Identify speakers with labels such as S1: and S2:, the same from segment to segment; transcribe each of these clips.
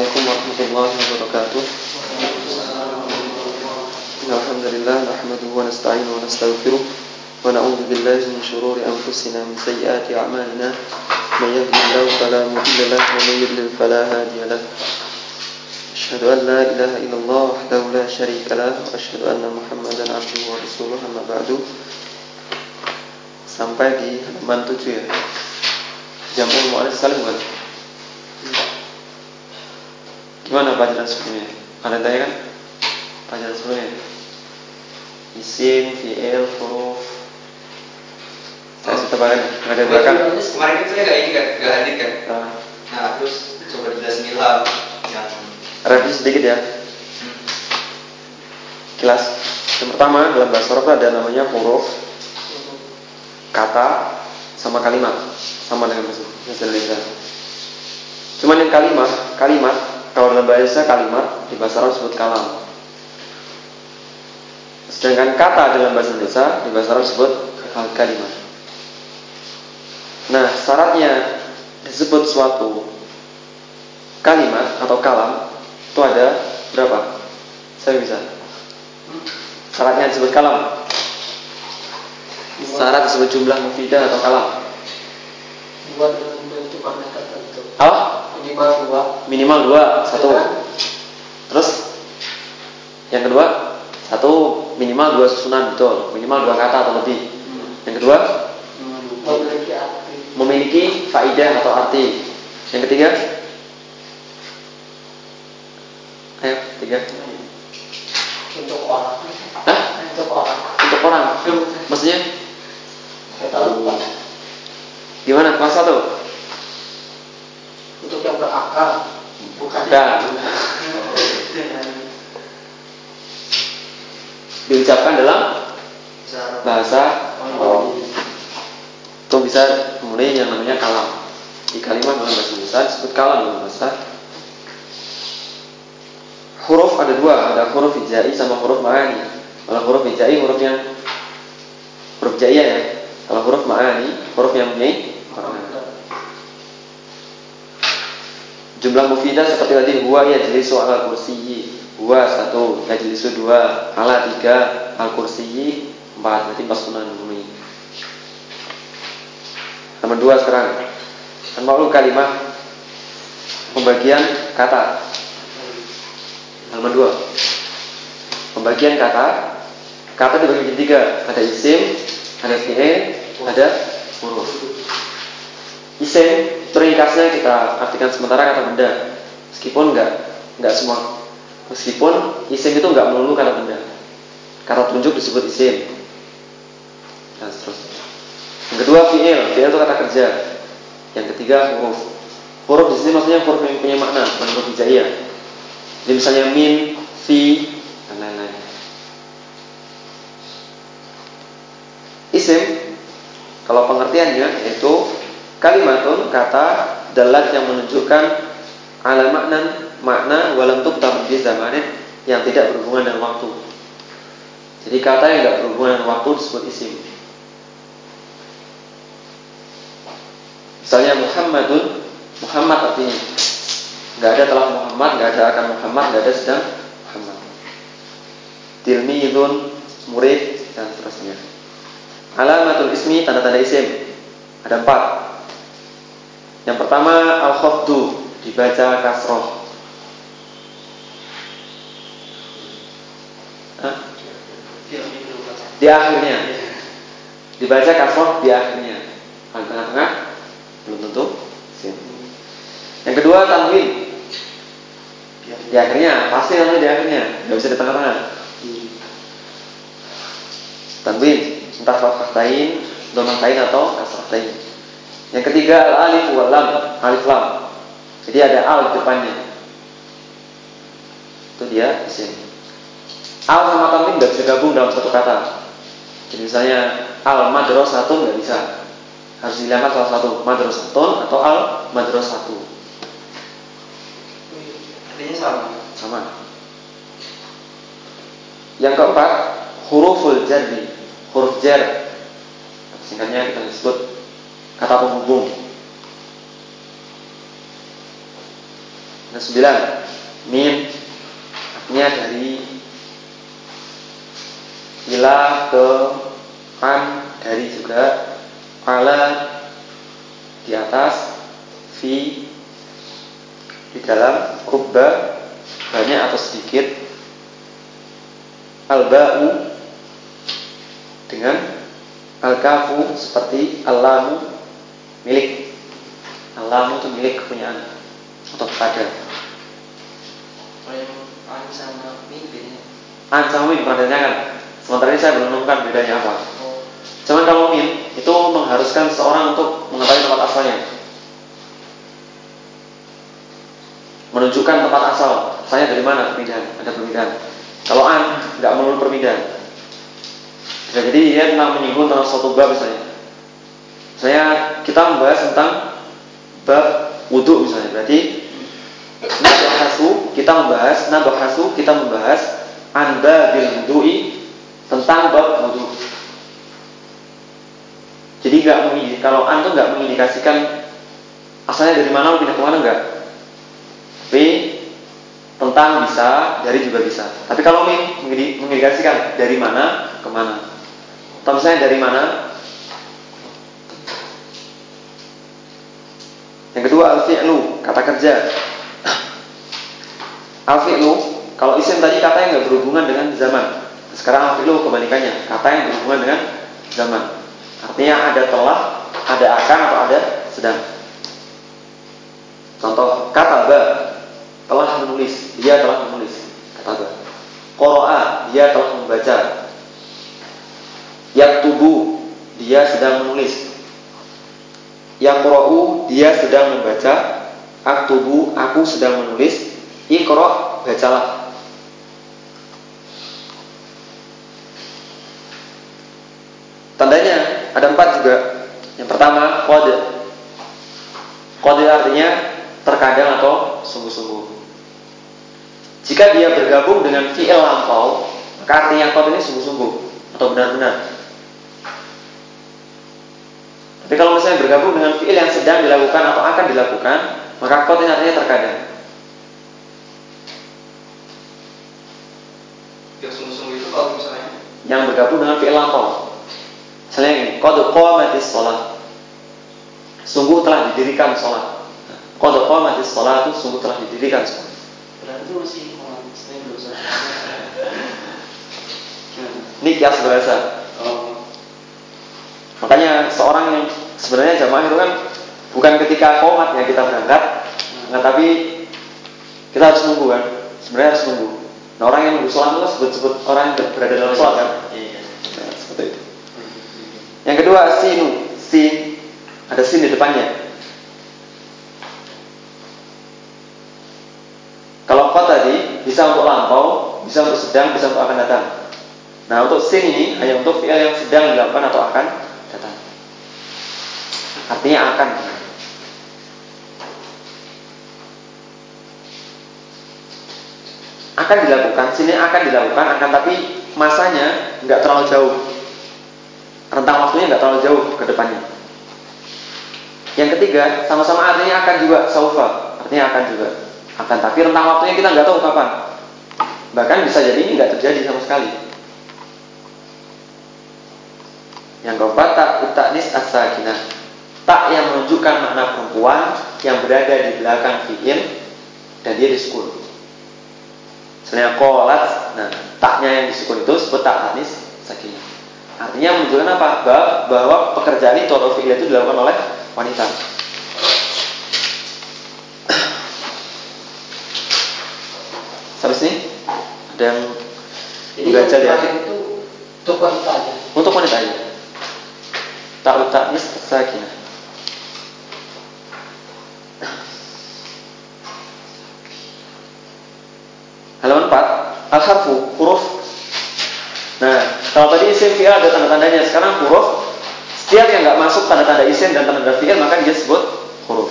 S1: Assalamualaikum warahmatullahi wabarakatuh. Alhamdulillah nahmaduhu wa nasta'inuhu wa nastaghfiruh wa na'udzu billahi min shururi anfusina min sayyiati a'malina may yahdihillahu fala mudilla lahu wa may yudlil fala hadiya lahu. Asyhadu an la ilaha illallah wahdahu la syarika lah wa asyhadu anna Muhammadan abduhu wa rasuluh amma ba'du. Sampai di halaman 7 ya. Jamul mu'alif salim bukan? Gimana pelajaran sebelumnya? Ada tanya kan? Pelajaran sebelumnya Isim, fi'il, huruf Saya oh. tebakan, nggak ada belakang
S2: Kemarin kan saya nggak ini kan, nggak hadir kan nah. nah terus coba dijelasin ilham yang
S1: Revisi sedikit ya hmm. Kilas Yang pertama dalam bahasa Arab ada namanya huruf Kata sama kalimat Sama dengan bahasa Indonesia Cuman yang kalimat, kalimat kalau dalam bahasa kalimat di bahasa Arab disebut kalam. Sedangkan kata dalam bahasa Indonesia di bahasa Arab disebut kalimat. Nah, syaratnya disebut suatu kalimat atau kalam itu ada berapa? Saya bisa. Syaratnya disebut kalam. Syarat disebut jumlah mufidah atau kalam.
S3: Buat bentuk makna tertentu.
S1: Apa?
S3: Minimal dua.
S1: Minimal dua satu. Terus yang kedua satu minimal dua susunan betul. Minimal dua kata atau lebih. Hmm. yang kedua
S3: memiliki arti.
S1: memiliki faidah atau arti. Yang ketiga ayo tiga.
S3: Untuk orang.
S1: Hah?
S3: untuk orang.
S1: Untuk orang? Maksudnya? Gimana? Kelas satu
S3: berakal. Bukan.
S1: Dan diucapkan dalam bahasa oh. itu bisa mulai yang namanya kalam. Di kalimat dalam bahasa Indonesia disebut kalam dalam bahasa huruf ada dua. Ada huruf hijai sama huruf ma'ani. Kalau huruf hijai huruf yang huruf jaya ya. Kalau huruf ma'ani huruf yang mempunyai Jumlah mufidah seperti tadi huwa ya jelisu ala kursiyi. Huwa satu, ya jelisu dua, ala tiga, al kursiyi empat. Berarti empat sunan bumi. Nomor dua sekarang. Anwa'ul kalimah pembagian kata. Nomor dua. Pembagian kata. Kata dibagi menjadi tiga. Ada isim, ada fi'il, ada huruf. Isim teringkasnya kita artikan sementara kata benda. Meskipun enggak enggak semua. Meskipun isim itu enggak melulu kata benda. Kata tunjuk disebut isim. Dan seterusnya. Yang kedua fi'il. Fi'il itu kata kerja. Yang ketiga huruf. Huruf di sini maksudnya huruf yang punya makna bukan huruf hijaiyah. Jadi misalnya min fi dan lain-lain. Isim kalau pengertiannya yaitu Kalimatun kata dalat yang menunjukkan ala makna makna walam tuktar di zamanin yang tidak berhubungan dengan waktu. Jadi kata yang tidak berhubungan dengan waktu disebut isim. Misalnya Muhammadun, Muhammad artinya nggak ada telah Muhammad, nggak ada akan Muhammad, nggak ada sedang Muhammad. Tilmidun, murid dan seterusnya. Alamatul ismi tanda-tanda isim ada empat. Yang pertama al-khafdu dibaca kasroh. Di akhirnya. Dibaca kasroh di akhirnya. Kalau tengah-tengah belum tentu. Yang kedua tanwin. Di akhirnya, pasti nanti di akhirnya, nggak bisa di tengah-tengah. Tanwin, entah fathah tain, domah tain atau kasroh tain. Yang ketiga al alif wal lam, alif lam. Jadi ada al di depannya. Itu dia isim. Al sama tanwin nggak bisa gabung dalam satu kata. Jadi misalnya al madrasatun nggak bisa. Harus dilihat salah satu madrasatun atau al madrasatu.
S2: Artinya sama.
S1: Sama. Yang keempat, huruful jarri, huruf jar. Singkatnya kita sebut kata penghubung. Ada sembilan. Min artinya dari ila ke an dari juga ala di atas fi di dalam kubba banyak atau sedikit al-ba'u dengan al-kafu seperti al-lamu milik al-lamu itu milik kepunyaan atau kepada.
S2: An sama min
S1: pernah kan? Sementara ini saya belum menemukan bedanya apa.
S2: Oh.
S1: Cuman kalau min itu mengharuskan seorang untuk mengetahui tempat asalnya. Menunjukkan tempat asal. Saya dari mana? Perpindahan. Ada perpindahan. Kalau an nggak melulu perpindahan. Bisa jadi dia tentang menyinggung tentang suatu bab misalnya saya kita membahas tentang bab wudhu misalnya. Berarti nabahasu kita membahas nabahasu kita membahas anda bil wudhu'i tentang bab wudhu. Jadi nggak kalau an tuh nggak mengindikasikan asalnya dari mana pindah ke mana nggak. Tapi tentang bisa dari juga bisa. Tapi kalau mengindikasikan dari mana ke mana. Atau misalnya dari mana yang kedua al-fi'lu kata kerja. Al-fi'lu kalau isim tadi kata yang nggak berhubungan dengan zaman. Sekarang al-fi'lu kebalikannya kata yang berhubungan dengan zaman. Artinya ada telah ada akan atau ada sedang. Contoh kata ba telah menulis dia telah menulis kata ba. Qoro'a dia telah membaca. Yaktubu dia sedang menulis Yaqra'u dia sedang membaca. Aktubu aku sedang menulis. Iqra' bacalah. Tandanya ada empat juga. Yang pertama kode Kode artinya terkadang atau sungguh-sungguh. Jika dia bergabung dengan fi'il lampau Maka artinya kode ini sungguh-sungguh Atau benar-benar Tapi kalau misalnya bergabung dengan fi'il yang sedang dilakukan atau akan dilakukan Maka kode ini artinya terkadang
S2: yang sungguh-sungguh itu kalau misalnya
S1: Yang bergabung dengan fi'il lampau Misalnya ini, qad qamatis sholat. Sungguh telah didirikan sholat. Qad qamatis sholat itu sungguh telah didirikan sholat.
S3: Berarti masih saya belum.
S1: Ini kias bahasa.
S3: Oh.
S1: Makanya seorang yang sebenarnya jamaah itu kan bukan ketika komatnya kita berangkat, nggak tapi kita harus nunggu kan. Sebenarnya harus nunggu. Nah orang yang nunggu sholat itu sebut-sebut orang yang berada dalam sholat kan.
S2: iya
S1: Nah, seperti itu. Yang kedua sinu, sin ada sin di depannya. Kalau kau tadi bisa untuk lampau, bisa untuk sedang, bisa untuk akan datang. Nah untuk sin ini hanya untuk fi'il yang sedang dilakukan atau akan datang. Artinya akan. Akan dilakukan, sini akan dilakukan, akan tapi masanya nggak terlalu jauh rentang waktunya nggak terlalu jauh ke depannya. Yang ketiga, sama-sama artinya akan juga saufa, artinya akan juga. Akan tapi rentang waktunya kita nggak tahu kapan. Bahkan bisa jadi ini nggak terjadi sama sekali. Yang keempat, tak utanis as-sakinah. Tak yang menunjukkan makna perempuan yang berada di belakang fi'il dan dia disukun. Misalnya kolat, nah taknya yang disukun itu sebut tak tanis sakinah. Artinya menunjukkan apa? Bahwa pekerjaan itu atau fi'il itu dilakukan oleh wanita. Sampai sini ada yang
S3: Jadi
S1: dibaca
S3: yang terakhir itu untuk wanita aja.
S1: Untuk wanita aja. Tak taknis sakinah. Halaman 4 Al-harfu huruf Nah, kalau tadi isim fi'il ada tanda-tandanya, sekarang huruf setiap yang nggak masuk tanda-tanda isim dan tanda-tanda fi'il maka dia sebut huruf.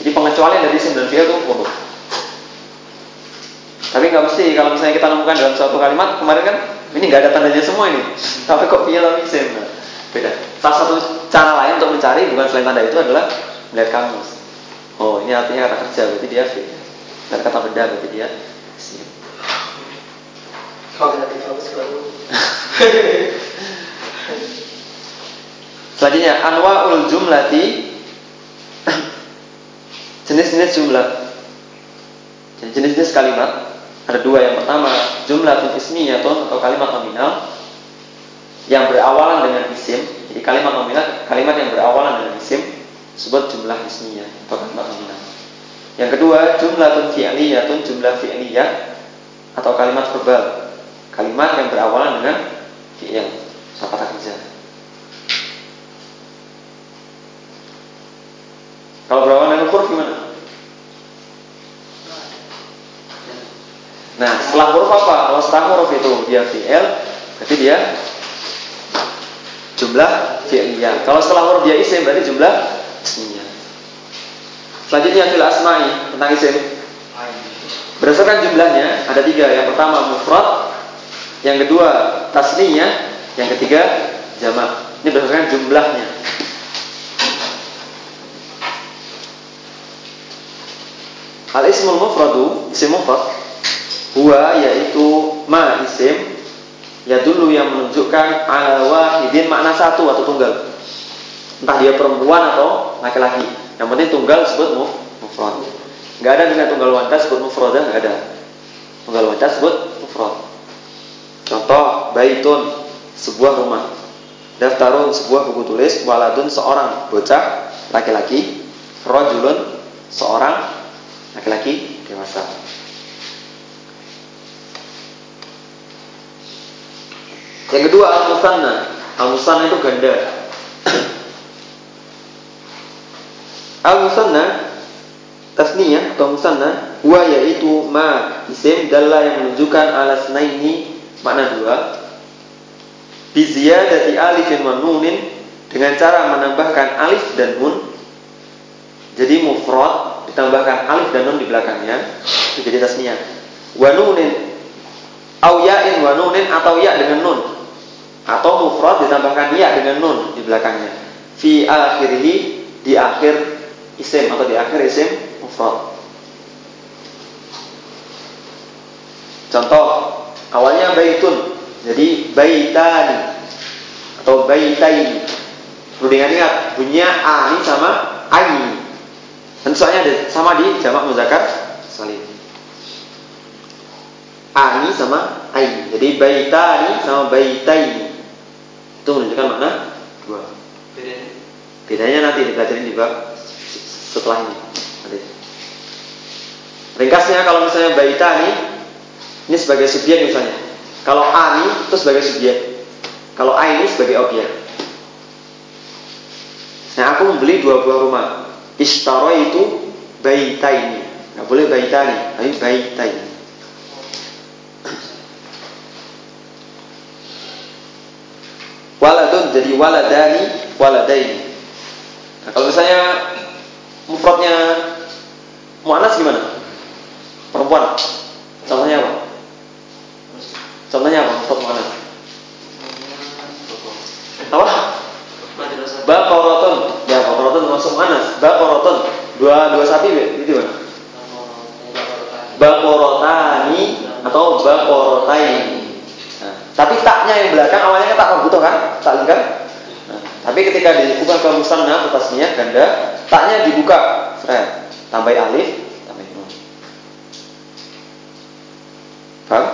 S1: Jadi pengecualian dari isim dan fi'il itu huruf. Tapi nggak mesti kalau misalnya kita nemukan dalam suatu kalimat kemarin kan ini nggak ada tandanya semua ini. Tapi kok fi'il atau isim? Nah, beda. Salah satu cara lain untuk mencari bukan selain tanda itu adalah melihat kamus. Oh, ini artinya kata kerja berarti dia fi'il. Dan kata benda berarti dia.
S3: Kita bagus baru.
S1: Selanjutnya jumlati jenis-jenis jumlah. Jadi jenis-jenis kalimat ada dua. Yang pertama jumlah ismiyatun atau kalimat nominal yang berawalan dengan isim. Jadi kalimat nominal kalimat yang berawalan dengan isim sebut jumlah ismiyah atau kalimat nominal. Yang kedua jumlah fi'liyatun jumlah fi'liyah atau kalimat verbal. Kalimat yang berawalan dengan fi'il atau kata kerja. Kalau berawalan dengan huruf gimana? Nah, setelah huruf apa? Kalau setelah huruf itu dia fi'il, berarti dia jumlah fi'liyah. Kalau setelah huruf dia isim, berarti jumlah ismiyah. Selanjutnya fil asma'i tentang isim. Berdasarkan jumlahnya ada tiga. Yang pertama mufrad, yang kedua tasniyah, yang ketiga jamak. Ini berdasarkan jumlahnya. Al ismul mufradu, isim mufrad Huwa yaitu ma isim ya dulu yang menunjukkan ala wahidin makna satu atau tunggal. Entah dia perempuan atau laki-laki. Yang penting tunggal disebut mufrad. Enggak ada dengan tunggal wanita disebut mufradah, enggak ada. Tunggal wanita disebut mufrad. Contoh baitun sebuah rumah. Daftarun sebuah buku tulis, waladun seorang bocah laki-laki, rojulun seorang laki-laki dewasa. Yang kedua al-musanna. Al-musanna itu ganda. al-musanna tasniyah atau musanna huwa yaitu ma isim dalla yang menunjukkan alas naini makna dua bi ziyadati alifin wa nunin dengan cara menambahkan alif dan nun. Jadi mufrad ditambahkan alif dan nun di belakangnya itu jadi tasniyah. Wa nunin au ya'in wa nunin atau ya dengan nun. Atau mufrad ditambahkan ya dengan nun di belakangnya. Fi akhirih di akhir isim atau di akhir isim mufrad. Contoh awalnya baitun. Jadi baitani atau baitaini perlu diingat bunyinya ani sama aini dan soalnya sama di jamak muzakkar salim. Ani sama aini jadi baitani sama baitaini itu menunjukkan makna dua. Bedanya? Bedanya nanti dipelajarin di bab setelah ini. Ringkasnya kalau misalnya baita ini ini sebagai subjek misalnya. Kalau ani itu sebagai subjek. Kalau a ini sebagai objek. Nah aku membeli dua buah rumah. Istaro itu baita ini. Nggak boleh baita ini, tapi baita ini. Waladun jadi waladani, waladaini. Nah, kalau misalnya mufradnya muannas gimana? Perempuan. Contohnya apa? Contohnya apa mufrad muannas? Apa? Baqaratun. Ya, baqaratun termasuk muannas. Baqaratun. Dua dua sapi itu mana? Baqaratani atau baqarataini. Nah, tapi taknya yang belakang awalnya kan tak marbutoh kan? Tak kan? Nah, tapi ketika dibuka ke musanna atasnya ganda, taknya dibuka, Fred. Tambah alif, tambah nun. Paham?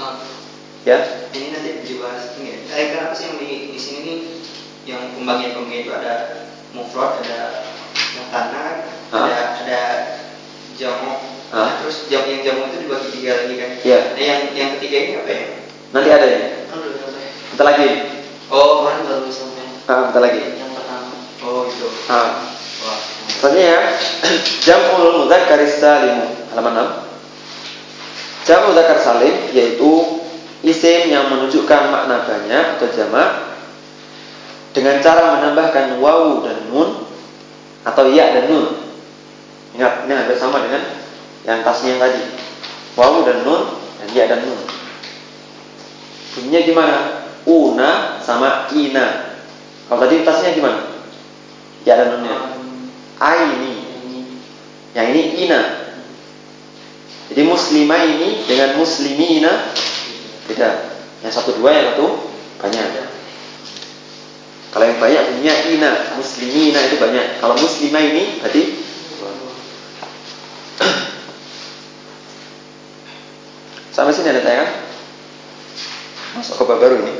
S2: Ah,
S1: Ya?
S2: ini nanti dibahas ini ya. Eh, kenapa sih yang di, di sini nih yang pembagian pembagian itu ada mufrad, ada mutanna,
S1: Hah?
S2: ada ada jamu.
S1: Hah?
S2: Nah, terus jam yang jamu itu dibagi tiga lagi kan?
S1: Iya.
S2: Nah, yang yang ketiga ini apa ya?
S1: Nanti ada ya.
S3: Kan udah sampai.
S1: Bentar lagi.
S2: Oh,
S3: Kemarin baru sampai
S1: Ah, bentar lagi.
S3: yang pertama.
S2: oh gitu.
S1: Ah.
S2: Wah.
S1: Selanjutnya ya, jam'ul mudzakkar salim halaman 6. Jam'ul mudzakkar salim yaitu isim yang menunjukkan makna banyak atau jamak dengan cara menambahkan wawu dan nun atau ya dan nun. Ingat, ini hampir sama dengan yang tasnya tadi. Wawu dan nun dan ya dan nun. Bunyinya gimana? Una sama ina. Kalau tadi tasnya gimana? Ya dan nunnya. aini. Yang ini ina. Jadi muslimah ini dengan muslimina beda. Yang satu dua, yang satu banyak. Kalau yang banyak bunyinya ina, muslimina itu banyak. Kalau muslimah ini berarti Sampai sini ada tanya kan? Masuk ke bab baru ini.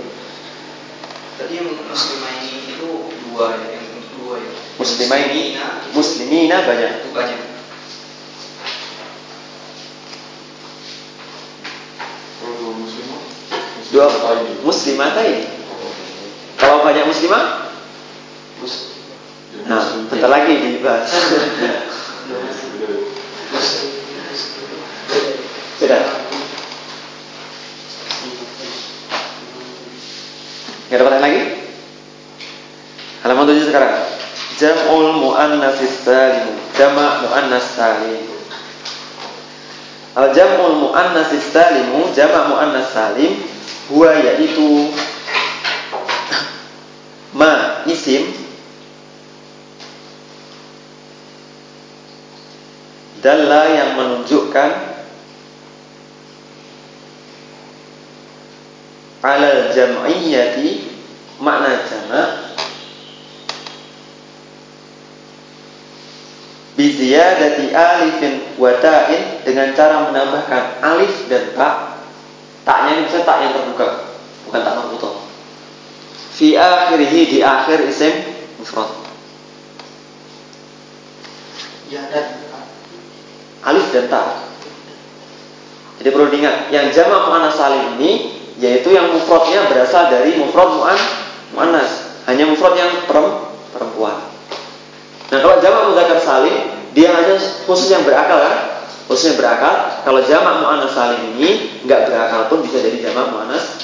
S2: Tadi yang muslimah ini itu dua ya, yang dua ya.
S1: Muslimah ini,
S2: muslimina
S1: banyak.
S2: itu banyak.
S4: Kalau dua muslimah,
S1: Dua tadi. Kalau banyak muslimah, nah bentar lagi dibahas.
S4: Beda.
S1: Nggak ada pertanyaan lagi? Halaman 7 sekarang. Jam'ul mu'annatsis salim. Jama' mu'annas salim. Al jam'ul mu'annatsis salimu jama' mu'annas salim huwa yaitu ma isim dalla yang menunjukkan alal jam'iyyati makna jama' biziyadati alifin wa ta'in dengan cara menambahkan alif dan ta bisa tak yang terbuka bukan tak marbutoh fi akhirih di akhir isim mufrad.
S3: Ya dan
S1: alif dan ta. Jadi perlu diingat yang jama' mu'annas salim ini yaitu yang mufradnya berasal dari mufrad mu'an mu'annas. Hanya mufrad yang perem- perempuan. Nah kalau jamak mudzakkar salim dia hanya khusus yang berakal kan? Khusus yang berakal. Kalau jamak muannas salim ini nggak berakal pun bisa jadi jamak muannas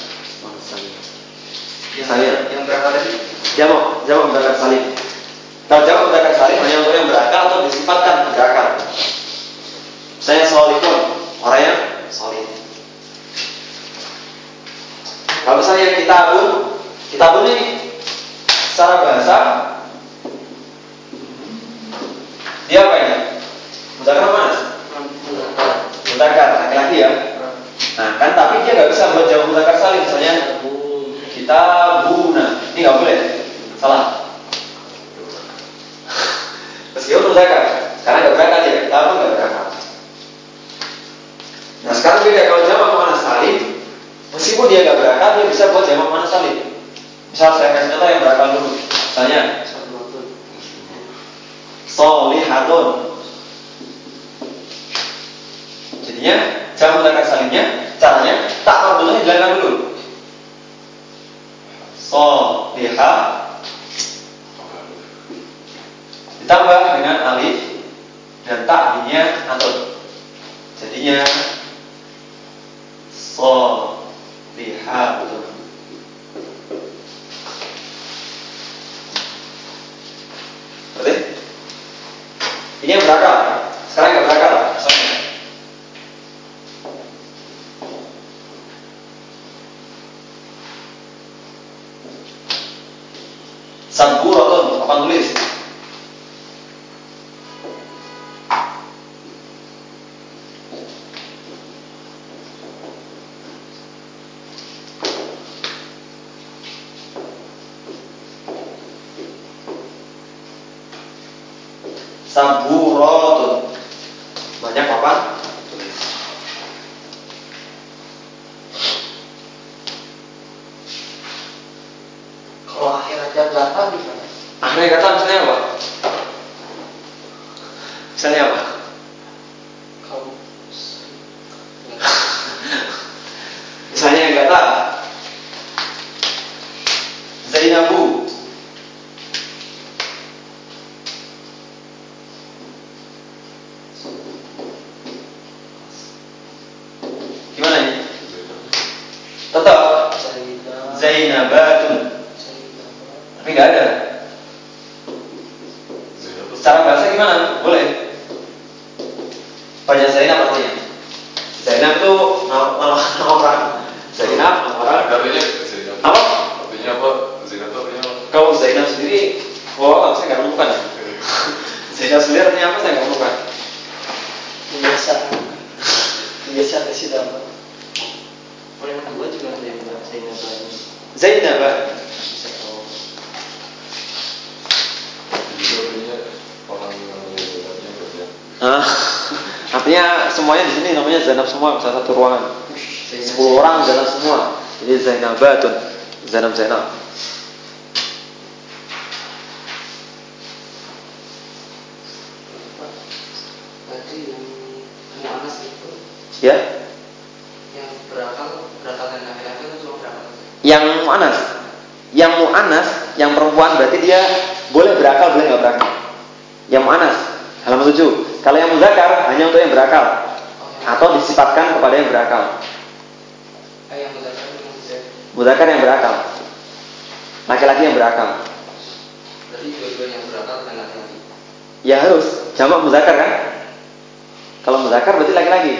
S1: salim.
S2: Yang,
S1: Misalnya?
S2: yang berapa tadi?
S1: Jamak jamak mudzakkar salim. Kalau jamak mudzakkar salim hanya untuk yang berakal atau disifatkan berakal. Saya solihun orang yang solih. Kalau misalnya kitabun, kitabun ini secara bahasa dia apa ini? Mudzakkar apa Mas? Mudzakkar laki-laki ya. Nah, kan tapi dia nggak bisa buat jamak mudzakkar salim misalnya kita buna. Ini nggak boleh. Salah. Meskipun mudzakkar, karena nggak berakal ya. Kita pun nggak berakal. Nah, sekarang beda kalau jamak muannas salim, meskipun dia nggak berakal, dia bisa buat jamak muannas salim. Misal saya kasih contoh yang berakal dulu. Misalnya solihatun. Jadinya jamak mudzakkar salimnya caranya tak marbutnya hilangkan dulu. Soliha ditambah dengan alif dan tak dinya atau jadinya solihatun. Berarti ini yang berakal.
S3: Kebiasaan ke situ apa
S5: yang kedua juga Zainab Zainab lagi.
S1: Zainab.
S5: Bisa tahu.
S4: Orang yang Zainabnya kerja.
S1: Ah, artinya semuanya di sini namanya Zainab semua bisa satu ruangan. Sepuluh orang Zainab semua. Jadi Zainabatun, Zainab Zainab.
S5: Pak, Tadi yang Mu'anas itu
S1: Ya,
S5: yang berakal berakal dan laki-laki itu cuma berakal
S1: yang mu'anas, yang mu'anas, yang perempuan berarti dia boleh berakal, boleh nggak berakal. Yang mu'anas, halaman 7. Kalau yang muzakar hanya untuk yang berakal
S5: Oh,
S1: atau disifatkan kepada yang berakal.
S5: eh, yang muzakar.
S1: Muzakar yang berakal. Laki-laki yang berakal.
S5: Berarti dua-dua yang berakal dan laki-laki.
S1: Ya harus jamak muzakar kan? Kalau muzakar berarti laki-laki.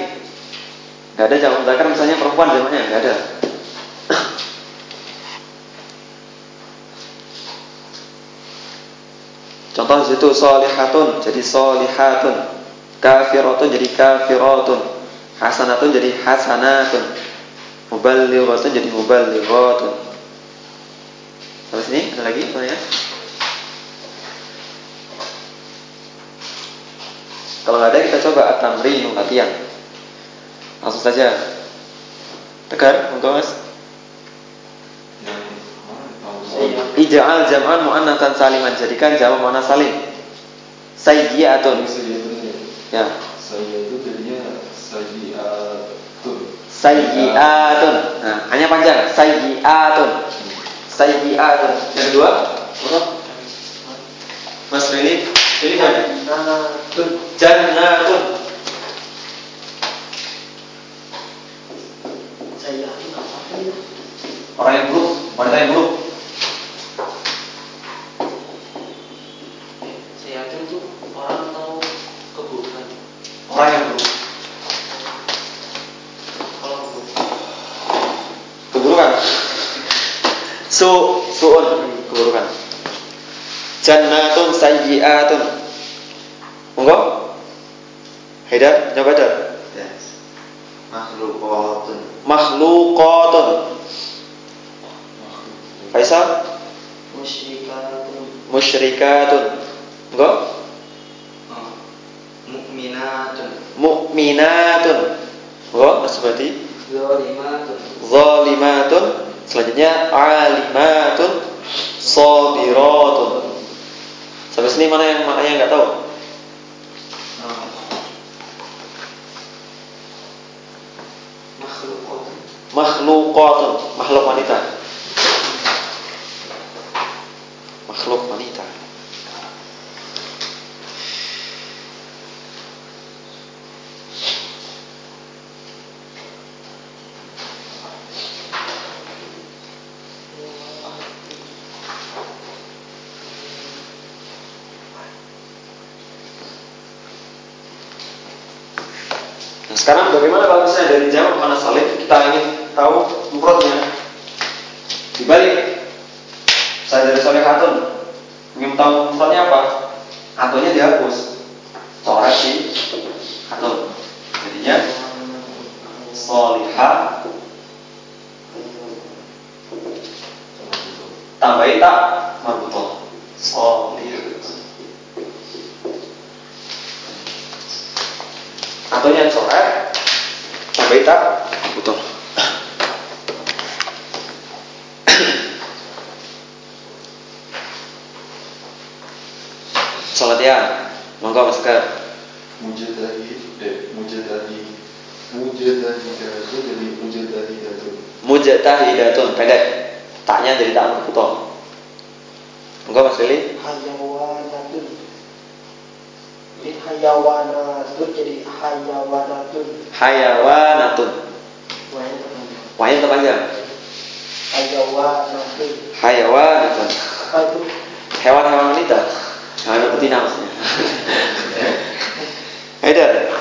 S1: Gak ada jamak muzakar misalnya perempuan jamaknya nggak ada. Contoh situ solihatun jadi solihatun, kafiratun jadi kafiratun, hasanatun jadi hasanatun, muballighatun jadi muballighatun. Sampai sini ada lagi pertanyaan? Kalau nggak ada kita coba at-tamrin latihan. Langsung saja. Tegar, monggo Mas. Ija'al jam'an mu'annatan saliman. Jadikan jamak muannas salim. Sayyi'atun. Ya.
S4: Jadinya sayyiatun.
S1: Sayyi'atun. Nah, hanya panjang. Sayyi'atun. Sayyi'atun. Yang kedua? Mas Rili, Rili mana?
S3: Jannatun
S1: Jannatun.
S3: saya yakin apa ya
S1: Orang yang buruk, wanita yang buruk.
S5: Saya yakin itu orang atau keburukan.
S1: Orang yang buruk.
S5: Kalau keburukan.
S1: Keburukan. Su, suun, keburukan. Jannatun sayyi'atun. Monggo. Haidar, coba Haidar.
S2: Makhlukatun.
S1: Makhluqatun. Faisal,
S3: musyrikatun
S1: musyrikatun. Monggo.
S2: Oh. Mukminatun.
S1: Mukminatun. Monggo, Mas Subati.
S2: Zalimatun.
S1: Zalimatun. Selanjutnya alimatun sabiratun. Sampai sini mana yang mana yang nggak tahu?
S2: Oh.
S5: Makhlukatun.
S1: Makhluqatun, makhluk wanita. Makhluk wanita. Nah, sekarang bagaimana kalau misalnya dari jamak mana salim kita ingin tahu mufradnya? Dibalik. Saya dari solehatun ingin tahu mufradnya apa? Atunnya dihapus. Coret di atun. Jadinya solihah tambahin tak marbutoh. Solih. Atunnya coret tambahin tak marbutoh. Salat ya, monggo Mas Sekar.
S4: Mujadadi, eh, mujadadi, mujadadi itu jadi mujadadi itu.
S1: Mujtahidatun pendek. Taknya jadi tak marbutoh. Monggo Mas Lili.
S3: hayawanatun ini hayawanatun jadi hayawanatun
S1: Hayawanatun.
S3: Wahnya terpanjang. Hayawanatun
S1: Hayawanatun. Hewan-hewan wanita. Hewan betina maksudnya. Haidar.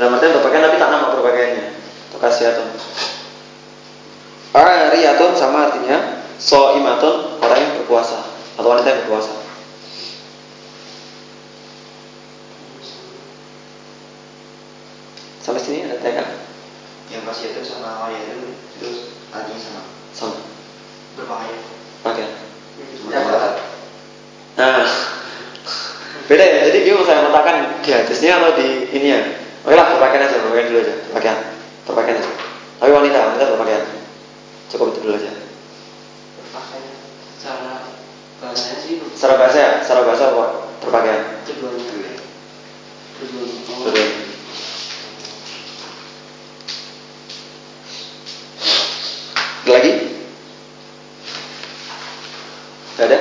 S1: Dalam artian berpakaian tapi tak nampak berpakaiannya. Itu kasiyatun. Ariyatun sama artinya soimatun orang yang berpuasa atau wanita yang berpuasa. Sampai sini ada tanya kan?
S2: Yang kasih itu sama Maria itu terus artinya sama.
S1: Sama.
S2: Berpakaian.
S1: Pakaian.
S2: Yang barat.
S1: Nah, beda ya. Jadi bingung saya letakkan di hadisnya atau di ini ya. Oke lah, berpakaian aja, berpakaian dulu aja, berpakaian, berpakaian aja. Tapi wanita, wanita berpakaian. Cukup itu dulu aja.
S5: berpakaian secara bahasanya sih
S1: Secara bahasa ya, secara bahasa apa? Berpakaian.
S5: keduanya keduanya oh
S1: Betul. Ada lagi? Gak ada?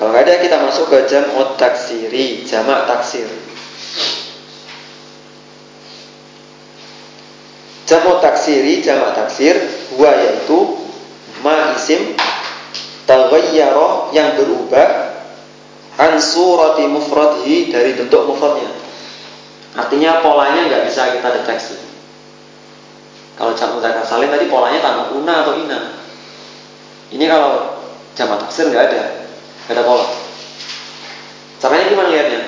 S1: Kalau nggak ada kita masuk ke jam taksiri, jamak taksir. Jamu taksiri, taksir, huwa yaitu ma isim taghayyara yang berubah an surati mufradhi dari bentuk mufradnya. Artinya polanya nggak bisa kita deteksi. Kalau jamak muzakkar salim tadi polanya tambah una atau ina. Ini kalau jamak taksir nggak ada, nggak ada pola. Caranya gimana lihatnya?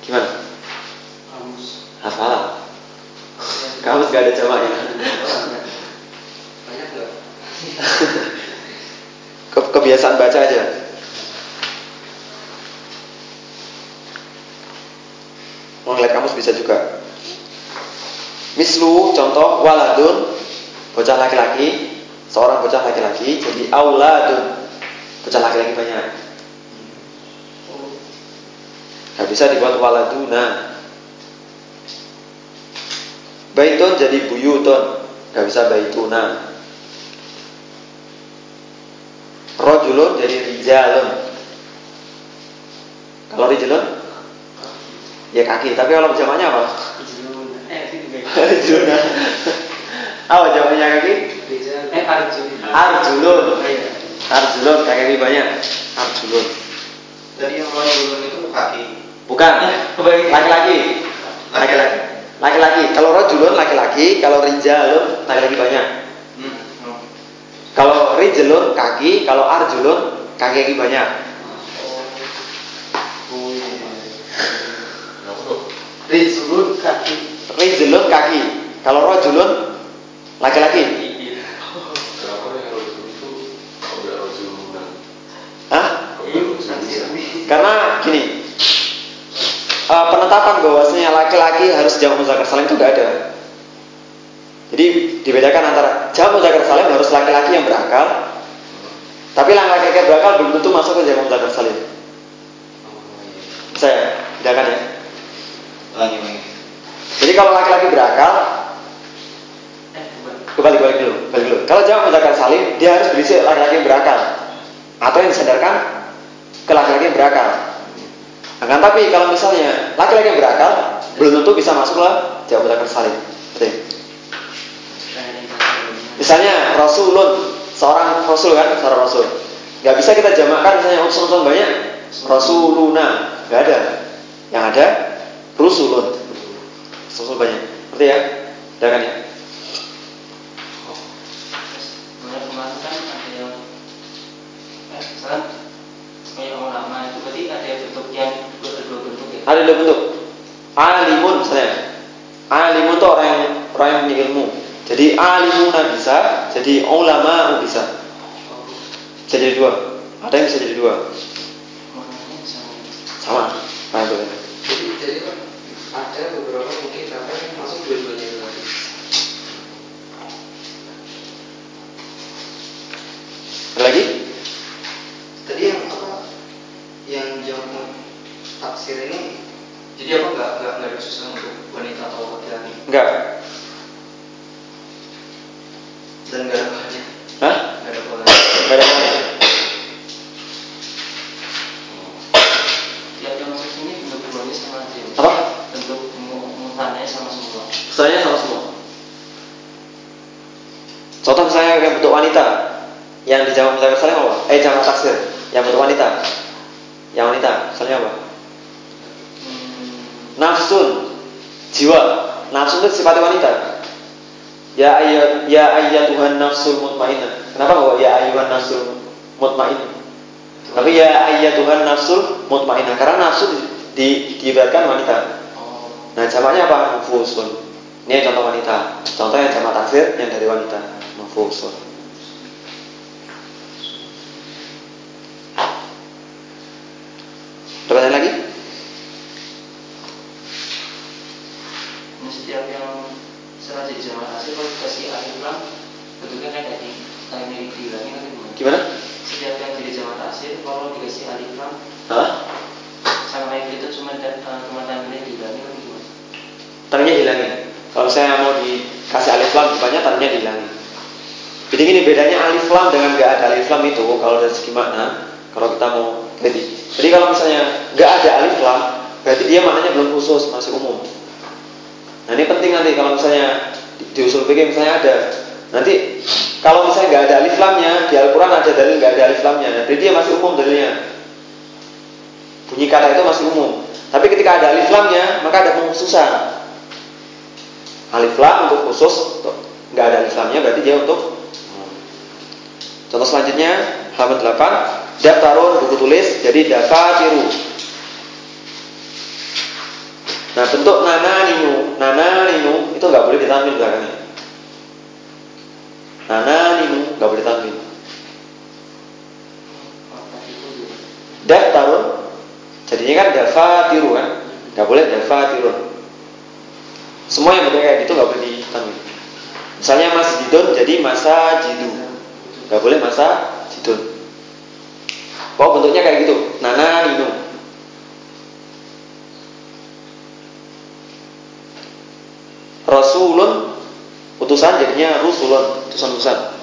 S1: Gimana?
S5: kamus
S1: Hafal. Kamu nggak ada jamaknya.
S5: banyak nggak
S1: Ke- kebiasaan baca aja. Mau ngeliat kamus bisa juga. Mislu contoh waladun bocah laki-laki, seorang bocah laki-laki jadi auladun bocah laki-laki banyak. Gak bisa dibuat waladuna. Baitun jadi buyutun, gak bisa baituna. Rojulun jadi rijalun. Kalau rijalun, ya kaki. Tapi kalau jamaknya apa?
S5: eh juga
S1: Rijulun. apa jamaknya kaki?
S5: Eh Arjun
S1: Arjulun.
S5: iya
S1: Arjulun kaki banyak. Arjulun.
S2: Tadi yang rojulun itu kaki.
S1: Bukan.
S5: Baik.
S1: Laki-laki. Laki-laki. Laki-laki. Kalau rojulun laki-laki, kalau rijalun laki-laki banyak.
S2: Hmm. hmm.
S1: Kalau rijlun kaki, kalau arjulun kaki-kaki banyak.
S4: Kenapa tuh?
S3: Rizulun kaki.
S1: Rijlun kaki. Kalau rojulun laki-laki. Hah? Karena gini, eh, penetapan bahwasanya laki-laki harus jamak muzakkar salim itu gak ada. Jadi dibedakan antara jamak muzakkar salim harus laki-laki yang berakal, tapi laki-laki yang berakal belum tentu masuk ke jamak muzakkar salim. Saya bedakan ya.
S2: Ulangi.
S1: Jadi kalau laki-laki berakal, kembali balik dulu, balik dulu. Kalau jamak mudzakkar salim, dia harus berisi laki-laki yang berakal atau yang disadarkan ke laki-laki yang berakal. Akan tapi kalau misalnya laki-laki yang berakal, belum tentu bisa masuk lah jamak mudzakkar salim. Betul. Misalnya Rasulun, seorang Rasul kan, seorang Rasul. Gak bisa kita jamakkan misalnya utusan-utusan banyak Rasuluna, gak ada. Yang ada Rusulun. Rasul banyak. Ngerti ya? Udah kan ya?
S5: Kan ada eh, berarti ada dua, ya.
S1: Ada dua bentuk. Alimun misalnya. Alimun itu orang yang orang yang punya ilmu. Jadi alimuna bisa, jadi ulama bisa. Bisa jadi dua. Ada yang bisa jadi dua.
S5: sama.
S1: Tuh?
S3: Jadi jadi ada beberapa mungkin apa yang masuk dua-duanya.
S1: Ada lagi?
S2: Tadi yang apa? Yang jamu taksir ini jadi apa nggak nggak nggak dikhususkan untuk wanita atau laki-laki
S1: Enggak.
S2: Dan nggak ada bahannya
S1: Hah?
S2: nggak ada bahannya
S1: Enggak ada.
S5: Tiap yang masuk sini bentuk duanya sama aja.
S1: Apa?
S5: Bentuk mu- mukanya sama semua.
S1: Misalnya sama semua. Contoh misalnya yang bentuk wanita yang di jamak mudzakkar salim apa? Eh jamak taksir yang bentuk wanita. Yang wanita, misalnya apa?
S5: Hmm,
S1: Nafsun, jiwa. Nafsun itu sifat wanita. Ya ayat ya ayat Tuhan nafsul mutmainnah. Kenapa kok ya ayuhan nafsul mutmainnah? Tapi ya ayat Tuhan nafsul mutmainnah karena nafsu di, di, diibaratkan wanita. Nah, jamaknya apa? Nufusun. Ini contoh wanita. Contohnya jamak taksir yang dari wanita. Nufusun. Ada pertanyaan lagi?
S5: ini setiap yang setelah jadi jamaah asli kalau dikasih alif lam bentuknya kayak tadi kayak mirip dihilangin atau gimana?
S1: Gimana?
S5: Setiap yang jadi jamaah asli kalau dikasih alif lam
S1: Hah?
S5: sama kayak gitu cuma da- eh, cuma tangannya dihilangin atau gimana?
S1: Tandanya hilangin. Kalau saya mau dikasih alif lam, banyak tandanya dihilangin. Jadi gini bedanya alif lam dengan nggak ada alif lam itu kalau dari segi makna, kalau kita mau jadi. Jadi kalau misalnya nggak ada alif lam, berarti dia maknanya belum khusus, masih umum. Nah ini penting nanti kalau misalnya di, di usul fikih misalnya ada nanti kalau misalnya nggak ada alif lamnya di Al-Quran ada dalil nggak ada alif lamnya, nah, berarti dia masih umum dalilnya. Bunyi kata itu masih umum. Tapi ketika ada alif lamnya maka ada pengkhususan. Alif lam untuk khusus, nggak ada alif lamnya berarti dia untuk Contoh selanjutnya halaman 8 daftarun buku tulis jadi dafatiru. Nah bentuk nana ninu, nana ninu itu nggak boleh ditanwin belakangnya. Nana ninu nggak boleh
S5: juga.
S1: Daftarun jadinya kan dafatiru kan, nggak boleh dafatirun. Semua yang bentuknya kayak gitu nggak boleh ditanwin. Misalnya masjidun jadi masa jidu, nggak boleh masa jidun. Oh bentuknya kayak gitu, nana ninu. Rasulun utusan jadinya rusulun, utusan-utusan.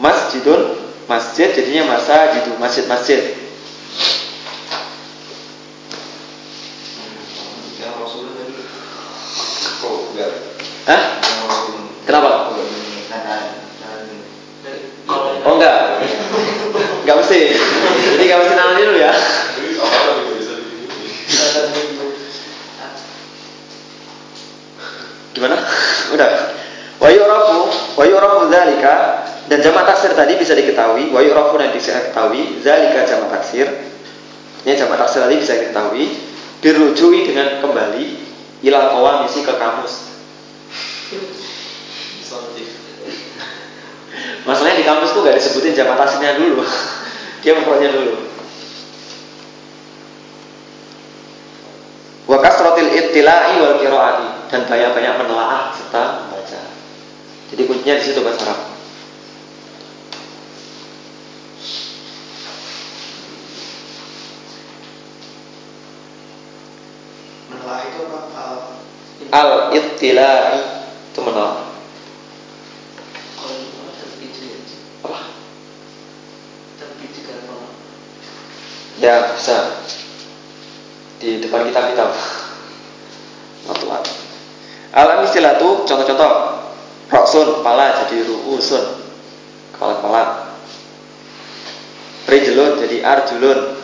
S1: Masjidun masjid jadinya masa jidu, masjid-masjid.
S2: yang Rasulullah tadi kok nggak
S1: Hah?
S2: yang Rasulullah
S1: Kenapa?
S2: nggak bunyi kanan kanan
S5: Dari- Kalau
S1: Oh enggak, enggak mesti. Jadi enggak mesti nana dulu ya.
S4: Jadi awalnya gitu bisa begini.
S1: Gimana? Udah. Wa yu'rafu wa yu'rafu dzalika dan jamak taksir tadi bisa diketahui, wa yu'rafu dan bisa diketahui, zalika jamak taksir. Ini jamak taksir tadi bisa diketahui dirujui dengan kembali ila qawamisi ke kamus. Masalahnya di kampus tuh nggak disebutin jamak taksirnya dulu. Dia mempelajari dulu. Wa kasratil ittila'i wal qiraati dan banyak-banyak menelaah serta membaca. Jadi kuncinya di situ bahasa Arab.
S2: itu apa? Al
S1: Al ittilai itu menolak.
S5: Apa?
S1: Ya bisa. Di depan kita kita. Alam istilah itu contoh-contoh. Roksun, kepala jadi ruusun. Kepala-kepala Rijlun jadi arjulun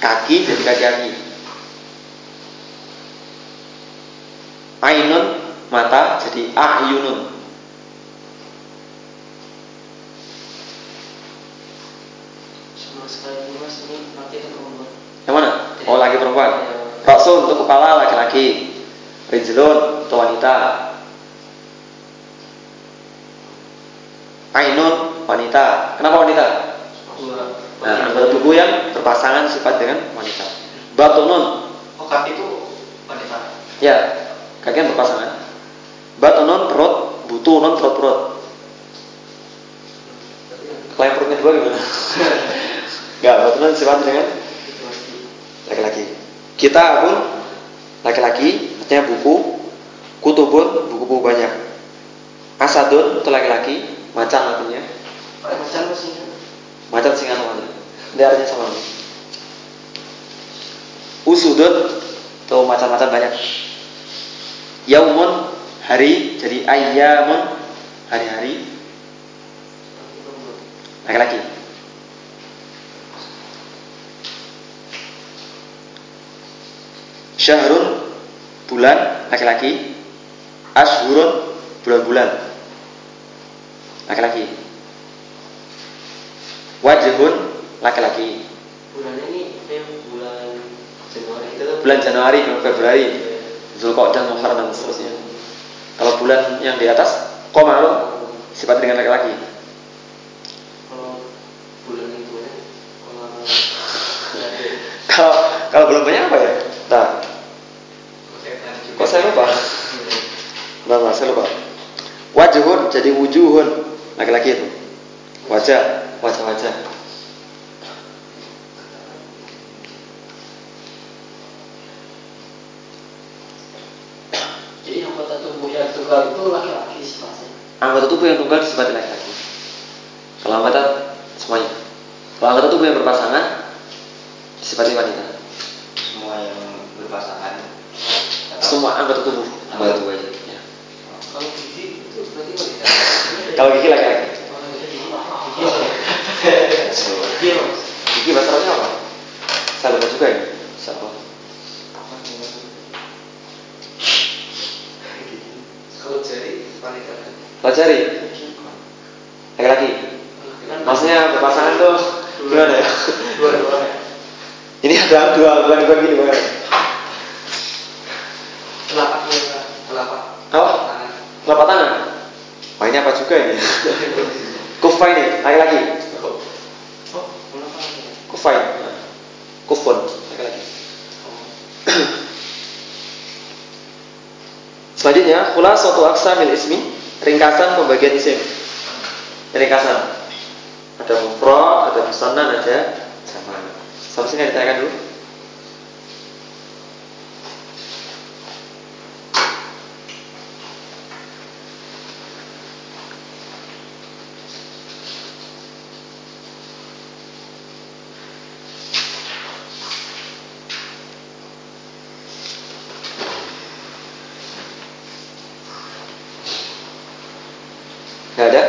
S1: Kaki jadi kaki-kaki Ainun mata jadi
S5: perempuan?
S1: Yang mana? Oh laki perempuan Roksun untuk kepala laki-laki Rijlun untuk wanita Ainun wanita Kenapa wanita? Nah, anggota tubuh yang berpasangan sifat dengan wanita. Batunun,
S2: Oh kaki itu wanita.
S1: ya, kaki yang berpasangan. Batunun perut, butunun perut-perut. Kalau yang perutnya dua gimana? Enggak, batunun sifat dengan
S5: Itu
S1: laki-laki. Kita pun laki-laki, artinya buku. Kutubun, buku-buku banyak. Asadun itu laki-laki, macan artinya.
S5: Macan ini.
S1: Macan singa sama Dia artinya sama. Usudun tuh macam-macam banyak. Yaumun hari jadi ayyamun hari-hari laki-laki. Syahrun bulan laki-laki. Ashurun bulan-bulan laki-laki. Wajhun laki-laki.
S5: Bulannya ini bulan Januari itu.
S1: Bulan Januari, bulan Februari, Zulqa'dah, Muharram dan seterusnya. Kalau bulan yang di atas, Qamarun sifat dengan laki-laki.
S5: Kalau bulan itu ya, kalau
S1: Kalau bulan banyak apa ya? Nah, kok saya lupa? Nah, nah, saya lupa. Wajhun jadi wujuhun laki-laki itu. Wajah, wajah-wajah.
S5: Jadi anggota tubuh yang tunggal itu laki-laki sifatnya.
S1: Anggota tubuh yang tunggal disifati laki-laki. Kalau anggota semuanya. Kalau anggota tubuh yang berpasangan disifati wanita.
S2: Semua yang berpasangan. atau-
S1: Semua anggota tubuh.
S2: Anggota tubuh aja.
S1: Ya.
S5: Kalau gigi itu berarti wanita.
S1: Kalau gigi laki-laki.
S5: Oh, jadi gigi. Gigi. Gigi mas.
S1: Gigi bahasa Arabnya apa? Saya lupa juga ini. Siapa?
S3: Kalau jari wanita kan?
S1: Pelajari. Laki-laki. Maksudnya berpasangan tuh gimana ya?
S5: Dua-dua.
S1: Ini ada dua, bukan bukan gini bukan.
S3: Telapak mereka, telapak
S1: Apa?
S3: tangan.
S1: Telapak tangan. Wah ini apa juga ini? Kufa ini, laki-laki.
S5: Oh, kenapa laki?
S1: Kufai. Kufun, laki-laki. Selanjutnya, suatu aksamil ismi, ringkasan pembagian isim. Ringkasan. Ada mufrad, ada musanna, ada jamak. Sampai sini ditanyakan dulu. Gak ada?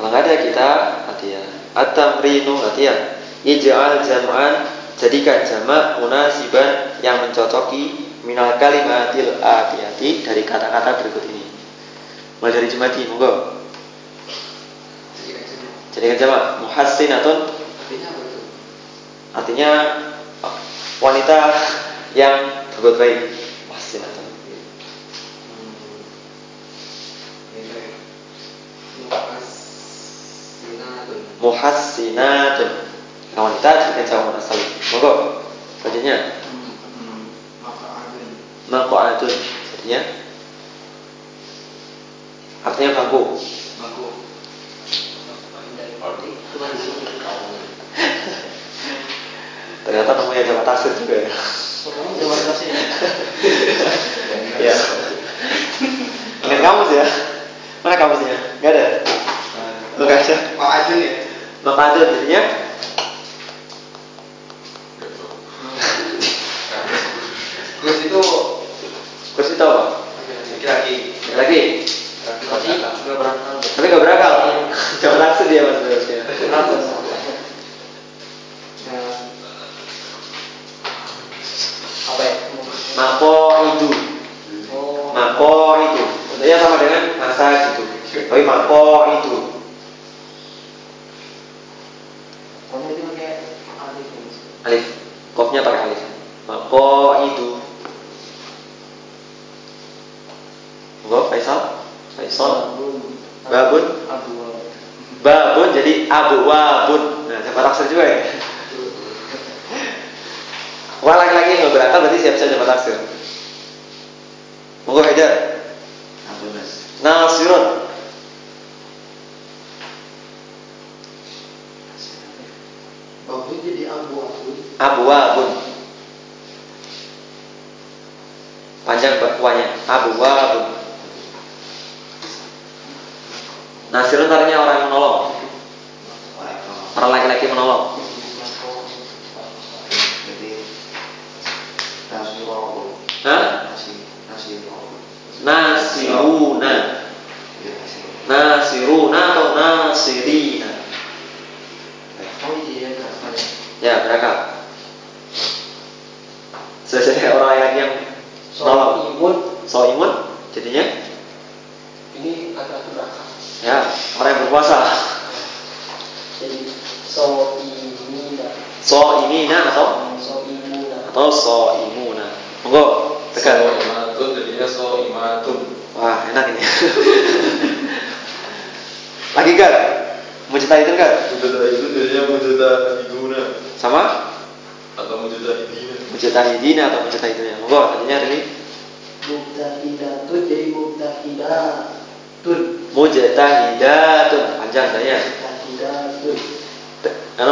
S1: Kalau nggak ada kita latihan. At-tamrinu latihan. Ij'al jam'an jadikan jamak munasiban yang mencocoki minal kalimatil atiyati dari kata-kata berikut ini. Mulai dari jumati, monggo.
S3: Jadikan jamak.
S1: Muhassinatun
S3: Artinya apa itu?
S1: artinya oh, wanita yang berbuat baik. Muhassinatun.
S3: Muhassinatun.
S1: Muhassinatun.
S2: artinya?
S1: Maq'adun artinya? Artinya bangku
S2: bangku
S1: ternyata namanya Jawa Tasir juga ya.
S5: Jawa Tasir ya?
S1: Iya. Dengan kamus ya? Mana kamusnya? Nggak ada? Nggak ada.
S2: Maq'adun ya?
S1: Maq'adun artinya?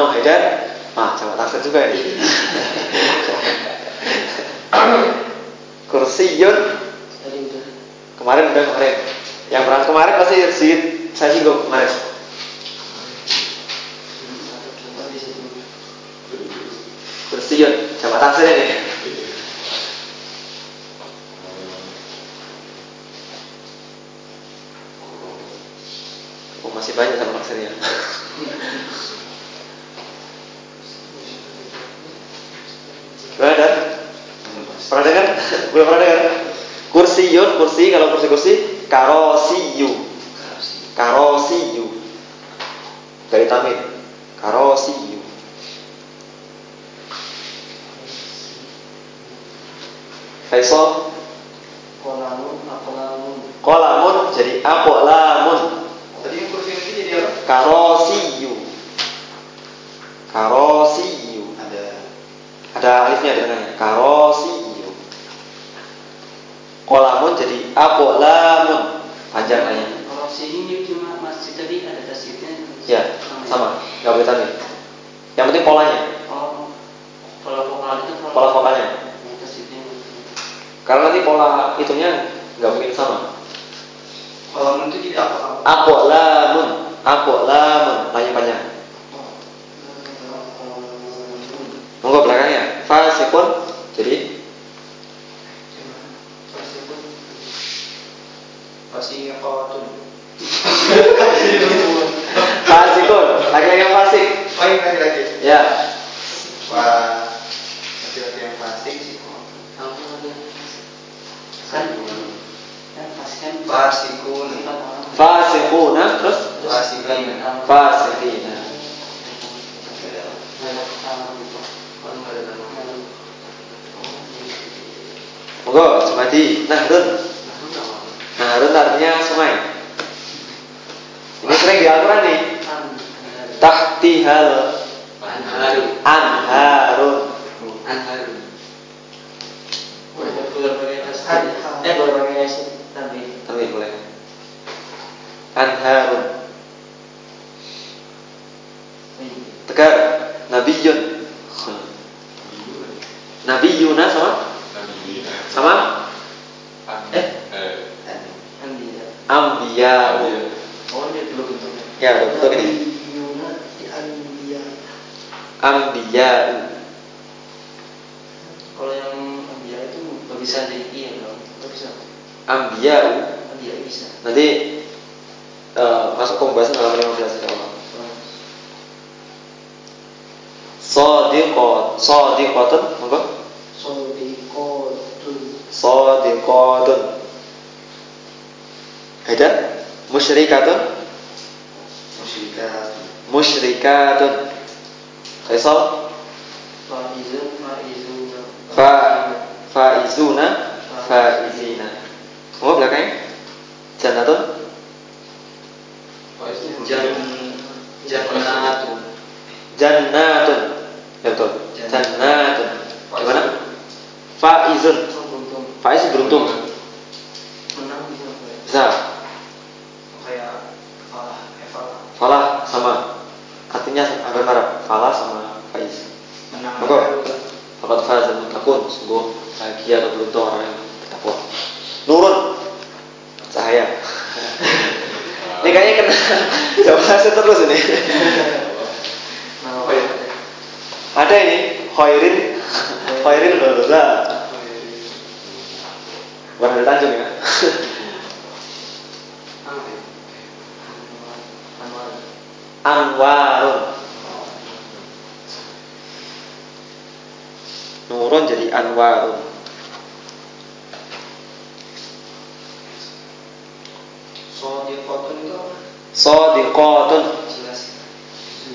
S4: Imam Haidar
S1: Wah sama takut juga ya. Kursiyun Kemarin udah. Kemarin Yang berangkat kemarin pasti saya singgung kemarin.
S3: anhar
S1: anharun. Anharun.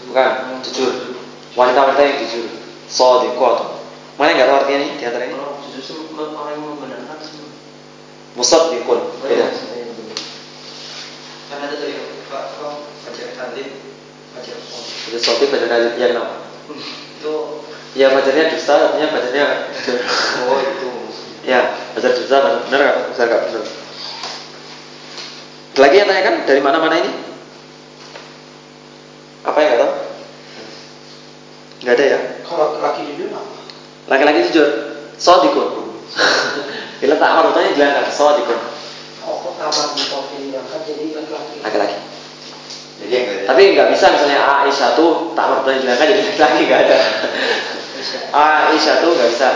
S1: Bukan jujur. Wanita-wanita yang jujur. Sodiqotun. Mana yang nggak tahu artinya nih di antara ini?
S5: Jujur itu orang yang membenarkan semua.
S1: Musaddiqun. Beda.
S2: Kan ada yang Pak Pak Fajar Khalid, Fajar
S1: sotik baca kali yang nama.
S2: Itu
S1: Ya bacarnya dusta, artinya jujur.
S2: oh itu.
S1: Ya, bacar dusta, bacar benar nggak? Bacar nggak benar. Lagi yang tanyakan dari mana-mana ini? Apa yang nggak tahu? Nggak ada ya?
S6: Kalau laki jujur apa?
S1: Laki-laki jujur, sodikun. Bila tak marutanya hilangkan, sodikun.
S6: Oh, kok kabar kan jadi laki-laki.
S1: Laki-laki.
S2: Jadi yang nggak ada.
S1: Tapi nggak bisa misalnya Aisyah tuh tak marutanya hilangkan jadi laki-laki nggak ada. Aisyah tuh nggak bisa.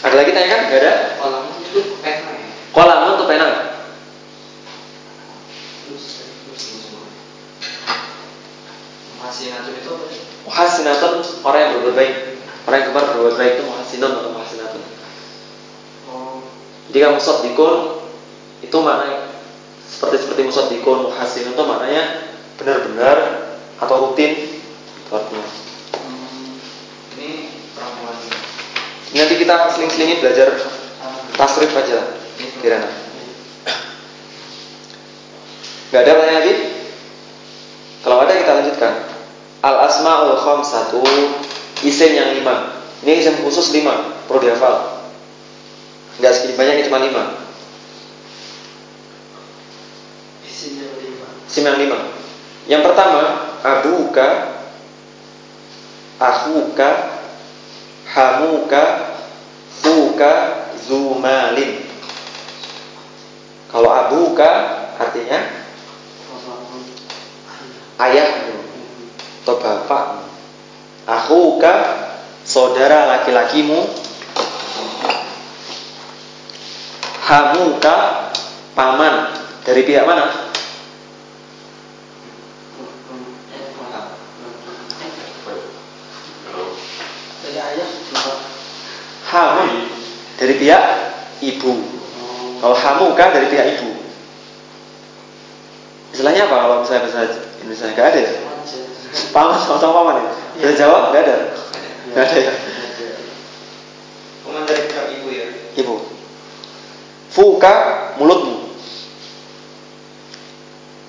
S1: Ada lagi tanyakan? Nggak ada?
S3: Kolam itu pena ya.
S1: Kolam untuk pena.
S2: Muhasinatun itu
S1: Muhasinatun orang yang berbuat baik. Orang yang gemar berbuat baik itu muhasinun atau muhasinatun.
S5: Oh,
S1: Jika musaddiqun itu maknanya seperti seperti musaddiqun muhasinun itu maknanya benar-benar atau rutin itu artinya.
S5: hmm,
S2: Ini perempuan.
S1: Nanti kita seling-selingi belajar tasrif aja kirana. Gak ada pertanyaan lagi? Kalau ada kita lanjutkan. Al asmaul satu isim yang lima. Ini isim khusus lima, perlu dihafal. Enggak segini banyak, ini cuma lima.
S6: Isinya lima.
S1: Isim yang lima. Yang pertama, abuka, akhuka, hamuka, fuka, zumalin. Kalau abuka artinya ayahmu atau bapakmu. Akhuka, saudara laki-lakimu. Hamuka, paman. Dari pihak mana?
S6: Dari ayah juga.
S1: Ham dari pihak ibu. Kalau hamuka dari pihak ibu. Istilahnya apa kalau misalnya bahasa Indonesia nggak ada ya? Paman sama-sama paman ya? Bahasa Jawa nggak ada? Nggak ada ya?
S2: Paman dari pihak ibu ya.
S1: Ibu. Fuka mulutmu.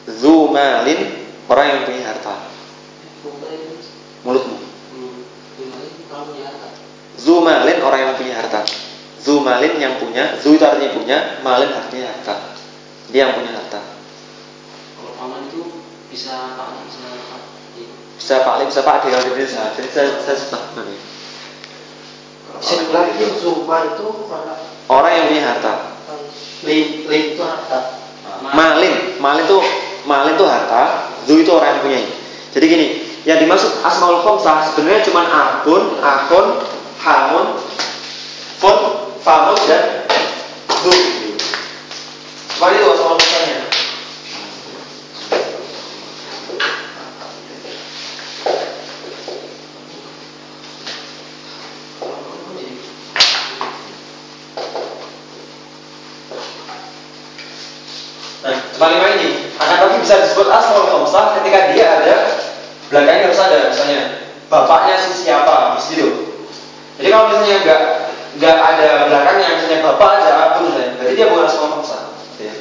S1: Zumalin orang yang punya harta. Mulutmu. Zumalin orang yang punya harta. Zumalin yang punya, zu itu artinya punya, malin artinya harta. Dia yang punya
S5: Bisa Pak
S1: Ade kalau di desa. Jadi saya saya sudah ini.
S6: Sebelah itu Zuma itu orang
S1: Orang yang punya harta.
S6: Lim, lim itu harta.
S1: Malin, malin tuh malin tuh harta, zu itu orang yang punya. Jadi gini, yang dimaksud asmaul khamsah sebenarnya cuma akun, akun, hamun, fun, famun dan zu. Cuma itu asmaul khamsahnya. Nah, cuma lima ini akan tapi bisa disebut asmaul khamsah ketika dia ada belakangnya harus ada misalnya bapaknya si siapa di situ. Jadi kalau misalnya enggak enggak ada belakangnya misalnya bapak aja abu misalnya, berarti dia bukan asmaul khamsah. gitu ya.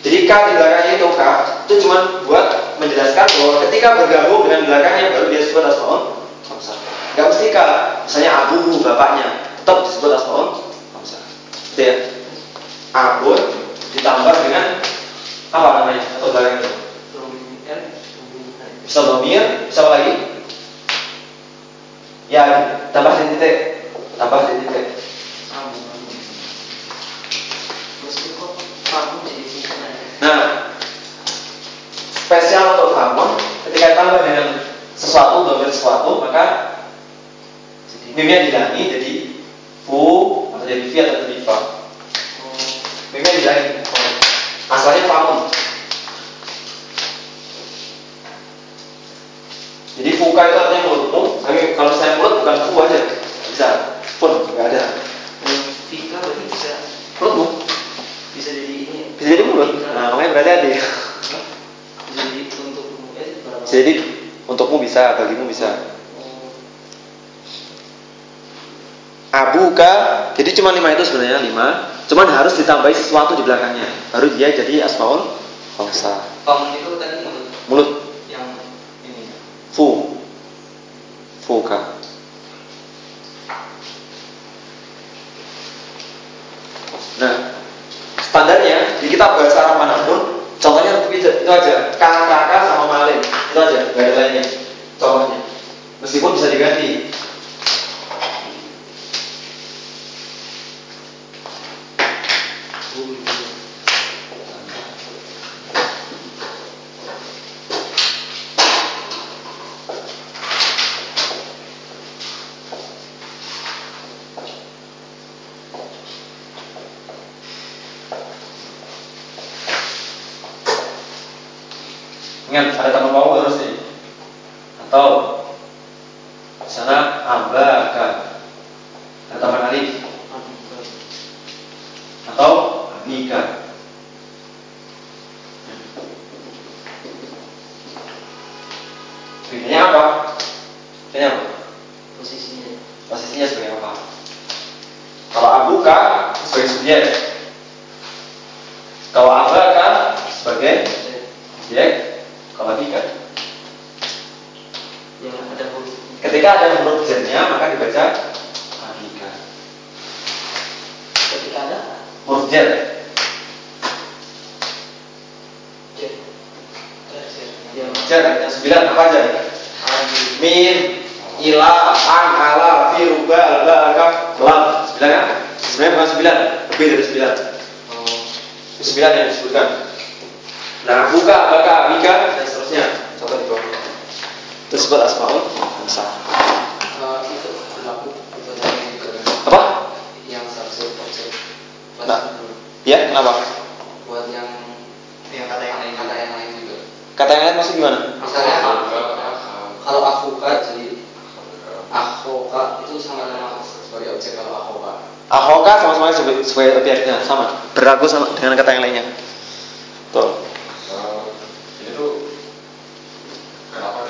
S1: Jadi k di belakangnya itu k itu cuma buat menjelaskan bahwa ketika bergabung dengan belakangnya baru dia disebut asmaul khamsah. Enggak mesti k, misalnya abu bapaknya tetap disebut asmaul khamsah. Gitu ya. Abun ditambah dengan apa namanya atau belakang itu
S3: Dominan, dominan.
S1: bisa domir bisa apa lagi ya tambah di titik tambah di titik
S3: Sambungan. Mesti kok kamu jadi fungsional.
S1: nah spesial untuk kamu ketika tambah dengan sesuatu maka mimnya dilangi jadi fu atau jadi fi atau jadi fa. Mimnya dilangi asalnya famun jadi fuka itu artinya mulutmu tapi kalau saya mulut bukan fu aja. Bisa. Pun nggak ada.
S3: Vika berarti bisa
S1: mulutmu
S3: bisa jadi ini. ya?
S1: bisa jadi mulut. Nah makanya berarti ada
S3: Bisa jadi untuk
S1: jadi untukmu bisa bagimu bisa.
S3: Oh,
S1: abuka jadi cuma lima itu sebenarnya lima. Cuman harus ditambahi sesuatu di belakangnya. Baru dia jadi asmaul khamsah
S3: Kamu itu tadi mulut?
S1: Mulut.
S3: Yang ini.
S1: fu fuka nah standarnya di kitab bahasa Arab mana pun contohnya itu, itu aja kakak sama malin itu aja gak ada lainnya contohnya meskipun bisa diganti Ingat ada tambah wawu harus nih. Atau di sana abaka. Ada tambah alif atau abika. Bedanya apa? Bedanya apa?
S3: Posisinya.
S1: Posisinya sebagai apa? Kalau abuka sebagai subjek. Kalau abaka sebagai subjek. Kalau abika
S3: Yang ada huruf.
S1: Ketika ada huruf jernya maka dibaca abika.
S6: Ketika ada
S1: Huruf jer.
S6: J.
S1: Jer yang sembilan apa aja? Min, ila, an, ala, fi, ruba, alba, alkaf, lam. Sembilan kan? Sebenarnya bukan sembilan, lebih dari sembilan. Itu sembilan yang disebutkan. Nah, buka, baka, abika, dan seterusnya. Contoh di bawah. Itu disebut asmaul hamsah.
S3: eh, itu berlaku
S1: Apa?
S3: yang subjek objek.
S1: Nah. Ya, kenapa?
S3: Buat yang yang kata yang lain kata yang lain juga.
S1: Kata yang lain maksud gimana?
S3: Misalnya kalau akuka jadi akhoka itu sama sama sebagai objek kalau akhoka.
S1: Ahoka sama-sama sebagai, sebagai objeknya sama, berlaku sama dengan kata yang lainnya.
S4: Eh, ini tuh kenapa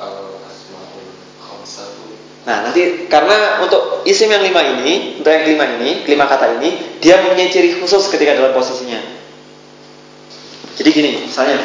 S4: uh, khamsah tuh
S1: Nah, nanti karena untuk isim yang lima ini, untuk yang kelima ini, kelima kata ini, dia mempunyai ciri khusus ketika dalam posisinya. Jadi gini, misalnya,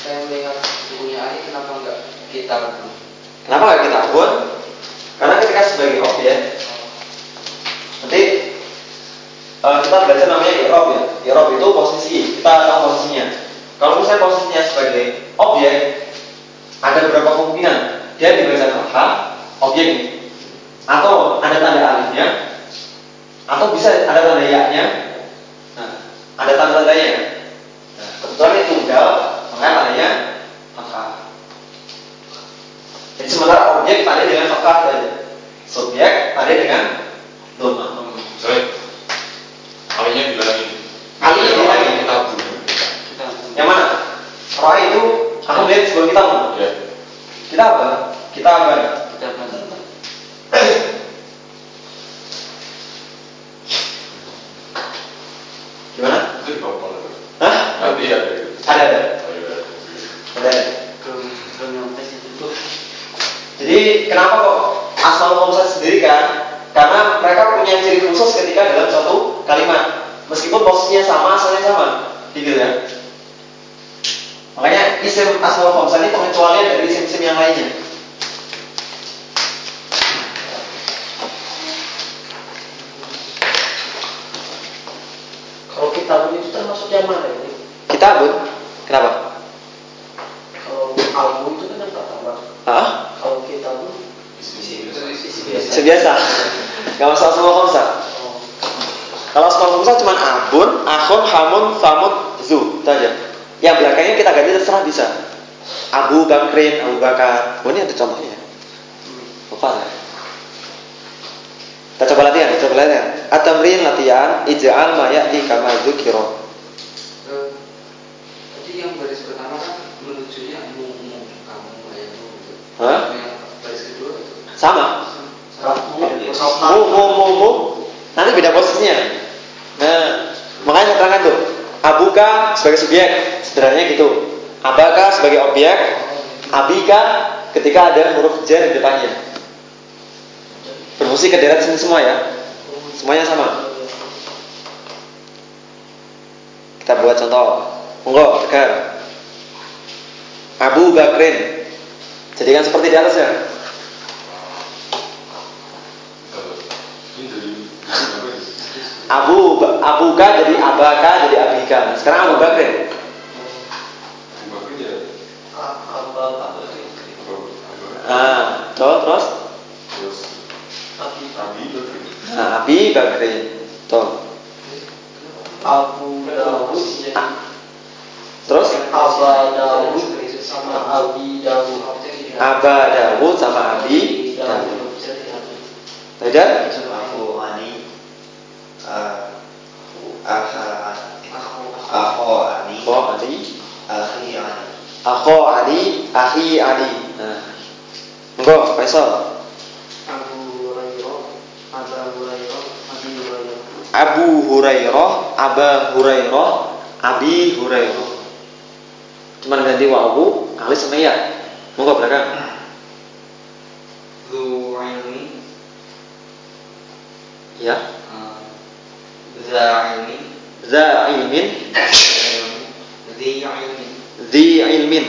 S1: saya melihat kenapa nggak kita kenapa buat karena ketika sebagai objek ya. nanti uh, kita belajar namanya irob ya. Irob itu posisi. Kita tahu posisinya. Kalau misalnya posisinya sebagai objek ya, ada beberapa kemungkinan. Dia dibaca H objek ini atau ada tanda alifnya atau bisa ada tanda ya-nya. Nah, ada tanda tandanya partai subjek tadi dengan doma
S4: saya alinya bilang
S1: ini
S4: akhirnya
S1: bilang
S4: kita
S5: bunuh
S1: yang mana? Roh itu aku lihat sebelum kita mau
S4: ya.
S1: kita apa? Kita apa Abuka sebagai subjek, sederhananya gitu. Abaka sebagai objek, abika ketika ada huruf j di depannya. Berfungsi ke deret sini semua ya. Semuanya sama. Kita buat contoh. Monggo, tegar. Abu Bakrin. Jadikan seperti di atas ya. Abu Abuka jadi Abaka jadi Abika. Sekarang Abu Bakrin.
S4: Bakri ya.
S6: Apa?
S1: Nah, terus terus.
S4: Terus
S6: Abi
S4: Abi Bakri.
S1: Nah, Abi Bakrin. Tuh.
S6: Abu Dawud
S1: Terus
S6: Aba Dawud sama Abi Dawud
S1: Aba Dawud sama Abi Dawud. Beda?
S7: Aku ani eh, Aha Ako ani
S1: Akho Ali,
S7: Akhi ani
S1: Akho Ali, Akhi Ali. Nah. Monggo, Faisal.
S3: Abu Hurairah, Aba Hurairah, Abi Hurairah.
S1: Abu Hurairah, Aba Hurairah, Abi Hurairah. Cuman ganti wawu, alis sama ya. Monggo belakang.
S2: Ilmi,
S1: Ya.
S2: Uh, za ilmi,
S1: Za ilmin,
S2: zi ilmi,
S1: zi ilmin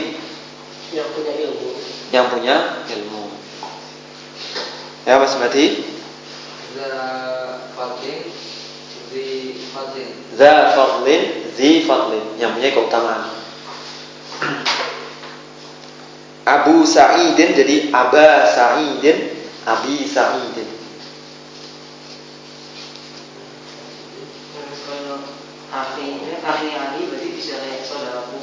S6: yang punya ilmu
S1: yang punya ilmu. Ya Mas Mati.
S3: Za Fadlin, Zi Fadlin.
S1: Za fadlin, zi fadlin yang punya keutamaan. Abu Sa'idin jadi Aba Sa'idin, Abi Sa'idin.
S5: Kalau berarti bisa kayak saudaraku.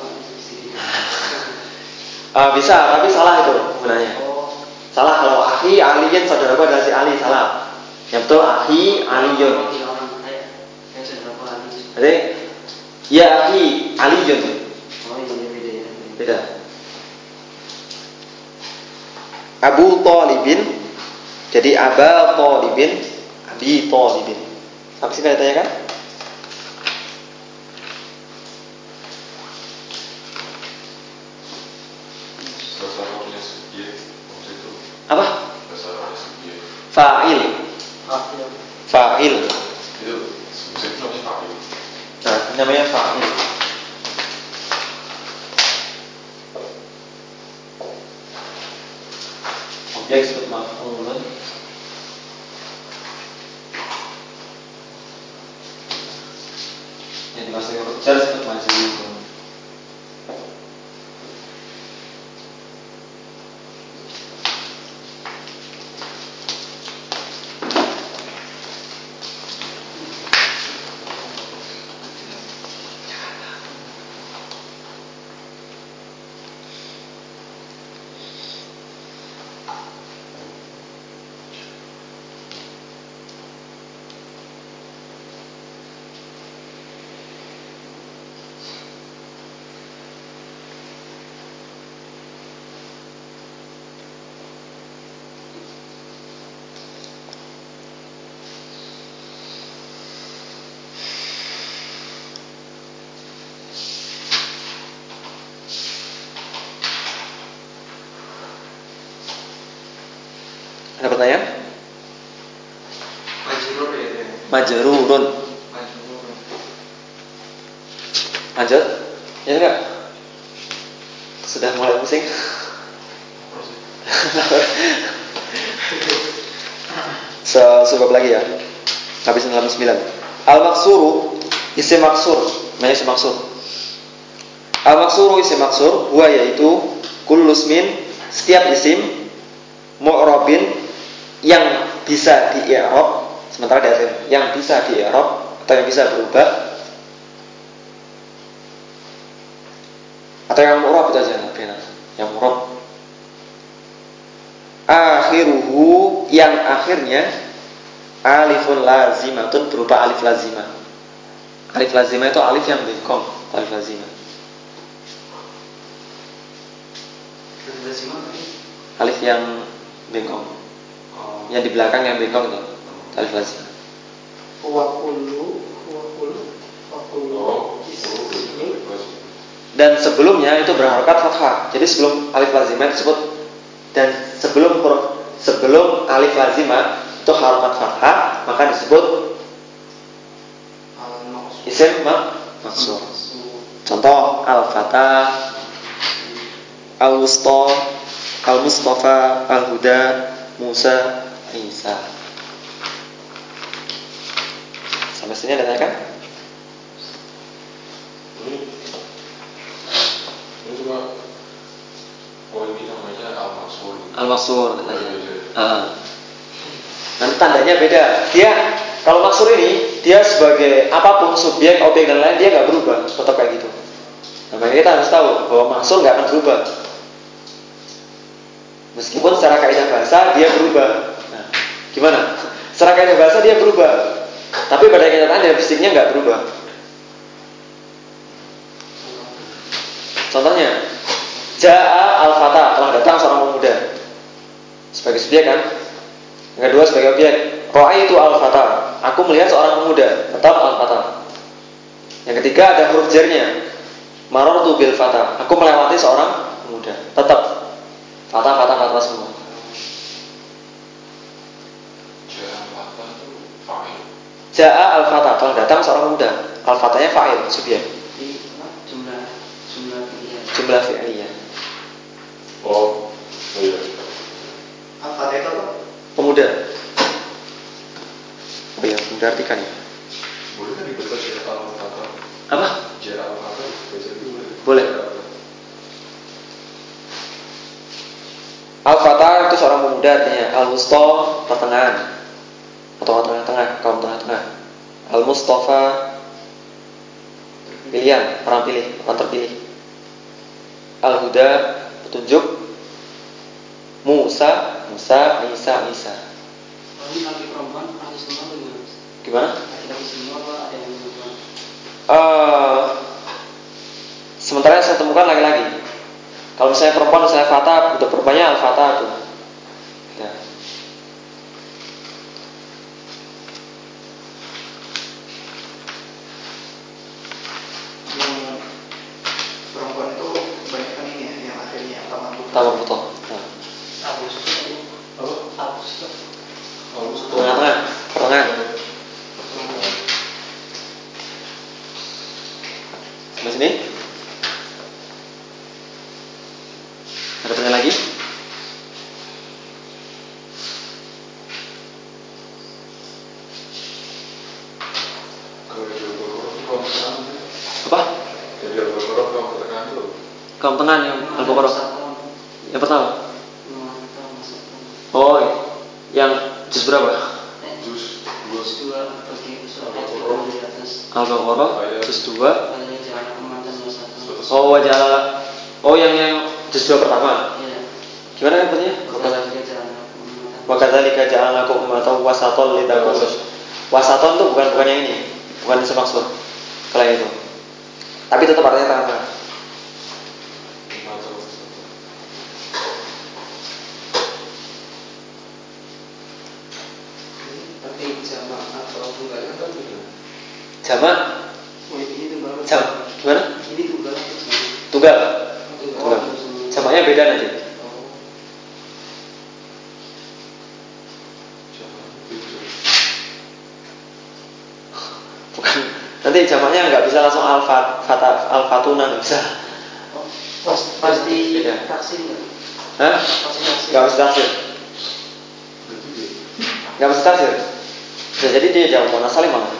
S1: Ah, bisa, tapi salah itu gunanya.
S5: Oh,
S1: Salah kalau akhi Aliyin saudaraku adalah si Ali, salah. Yang betul akhi Aliyun.
S5: Kalau tidak orang kayak kayak saudaraku Ali.
S1: Jadi ya akhi Aliyun.
S5: Oh iya beda ya.
S1: Beda. Abu Talibin jadi Aba Talibin, Abi Talibin. Apa sih kalian tanyakan? Maksur huwa yaitu kullu ismin setiap isim mu'rabin yang bisa di i'rab sementara di akhir yang bisa di i'rab atau yang bisa berubah atau yang mu'rab itu aja yang mu'rab. Akhiruhu yang akhirnya alifun lazimatun berupa alif lazimah. Alif lazimah itu alif yang bengkong alif lazimah
S2: Lazimah ini.
S1: Alif yang bengkong
S2: Oh.
S1: yang di belakang yang bengkong itu alif lazimah
S6: wa kullu wa kullu wa kullu
S4: Oh,
S6: ismi
S1: dan sebelumnya itu berharokat fathah. Jadi sebelum alif lazimah disebut dan sebelum huruf sebelum alif lazimah itu harokat fathah maka disebut isim mak maksur. Contoh al-fatah, al-wusta, al-mustafa, al-huda, Musa, Isa. Sampai sini ada tanya kan?
S4: Ini ini cuma ini namanya al-maksur.
S1: Al-maksur katanya.
S4: beda.
S1: Ah. Nanti tandanya beda. Dia kalau maksur ini dia sebagai apa pun subjek, objek dan lain dia nggak berubah, tetap kayak gitu. Nah, makanya kita harus tahu bahwa maksur nggak akan berubah. Meskipun secara kaidah bahasa dia berubah. Nah, gimana? Secara kaidah bahasa dia berubah. Tapi pada kenyataan dia fisiknya nggak berubah. Contohnya, Ja'a al-fata telah datang seorang pemuda sebagai subjek kan? Yang kedua sebagai objek. Ro'a itu al-fata. Aku melihat seorang pemuda, tetap al-fata. Yang ketiga ada huruf jernya. Maror tu bil fata. Aku melewati seorang pemuda, tetap fata semua.
S4: Jangan fatah itu fa'il.
S1: Ja'a al-fata telah datang seorang pemuda. Al-fatanya fa'il, subjek.
S5: Apa? Jumlah jumlah pilihan.
S1: Jumlah fi'liyah.
S4: Oh, oh iya.
S2: Apa itu apa?
S1: Pemuda. Oh iya, pemuda artikan ya.
S4: Boleh kan dibaca ja'a al-fatah?
S1: Apa?
S4: Ja'a itu boleh?
S1: Boleh.
S4: Ja'a al-fatah.
S1: Al-Fatah itu seorang pemuda artinya Al-Wusta pertengahan. Atau tengah-tengah, kaum tengah-tengah Al-Mustafa Pilihan, orang pilih, orang terpilih. Al-Huda Petunjuk. Musa, Musa, Isa, Isa.
S5: Kalau ini laki perempuan, laki semua atau gimana?
S1: Eh, sementara yang saya temukan laki-laki. Kalau misalnya perempuan, misalnya Fatah Untuk perempuannya Al-Fatah tuh Nanti jamaknya nggak bisa langsung alfa, fata, alfatuna nggak bisa.
S5: Pas- pasti
S1: Beda. Hah? Nggak
S4: berarti dia
S1: Nggak mesti tafsir. Bisa jadi dia jauh mana salim malah.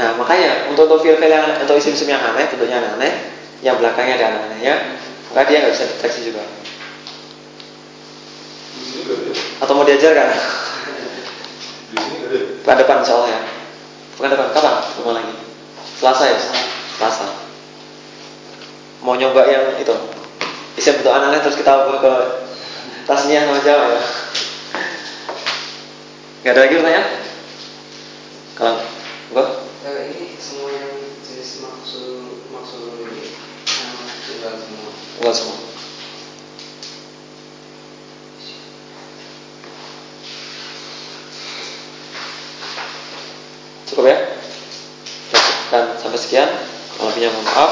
S1: Nah makanya untuk untuk fil yang untuk isim-isim yang aneh bentuknya aneh, yang belakangnya ada aneh-anehnya, maka dia nggak bisa deteksi juga. Atau mau diajarkan?
S4: di sini nggak ada?
S1: Pekan depan insya Allah ya. Pekan depan kapan? Rumah lagi. Selasa ya? Selasa. Mau nyoba yang itu? Isim bentuk aneh terus kita ubah ke tasnya sama Jawa ya. Gak ada lagi pertanyaan? Kalau enggak?
S3: Eh, ini semua yang jenis maksud maksud ini eh, tunggal semua.
S1: Enggak semua. Cukup ya? Kita cukupkan sampai sekian. Kalau punya mohon maaf.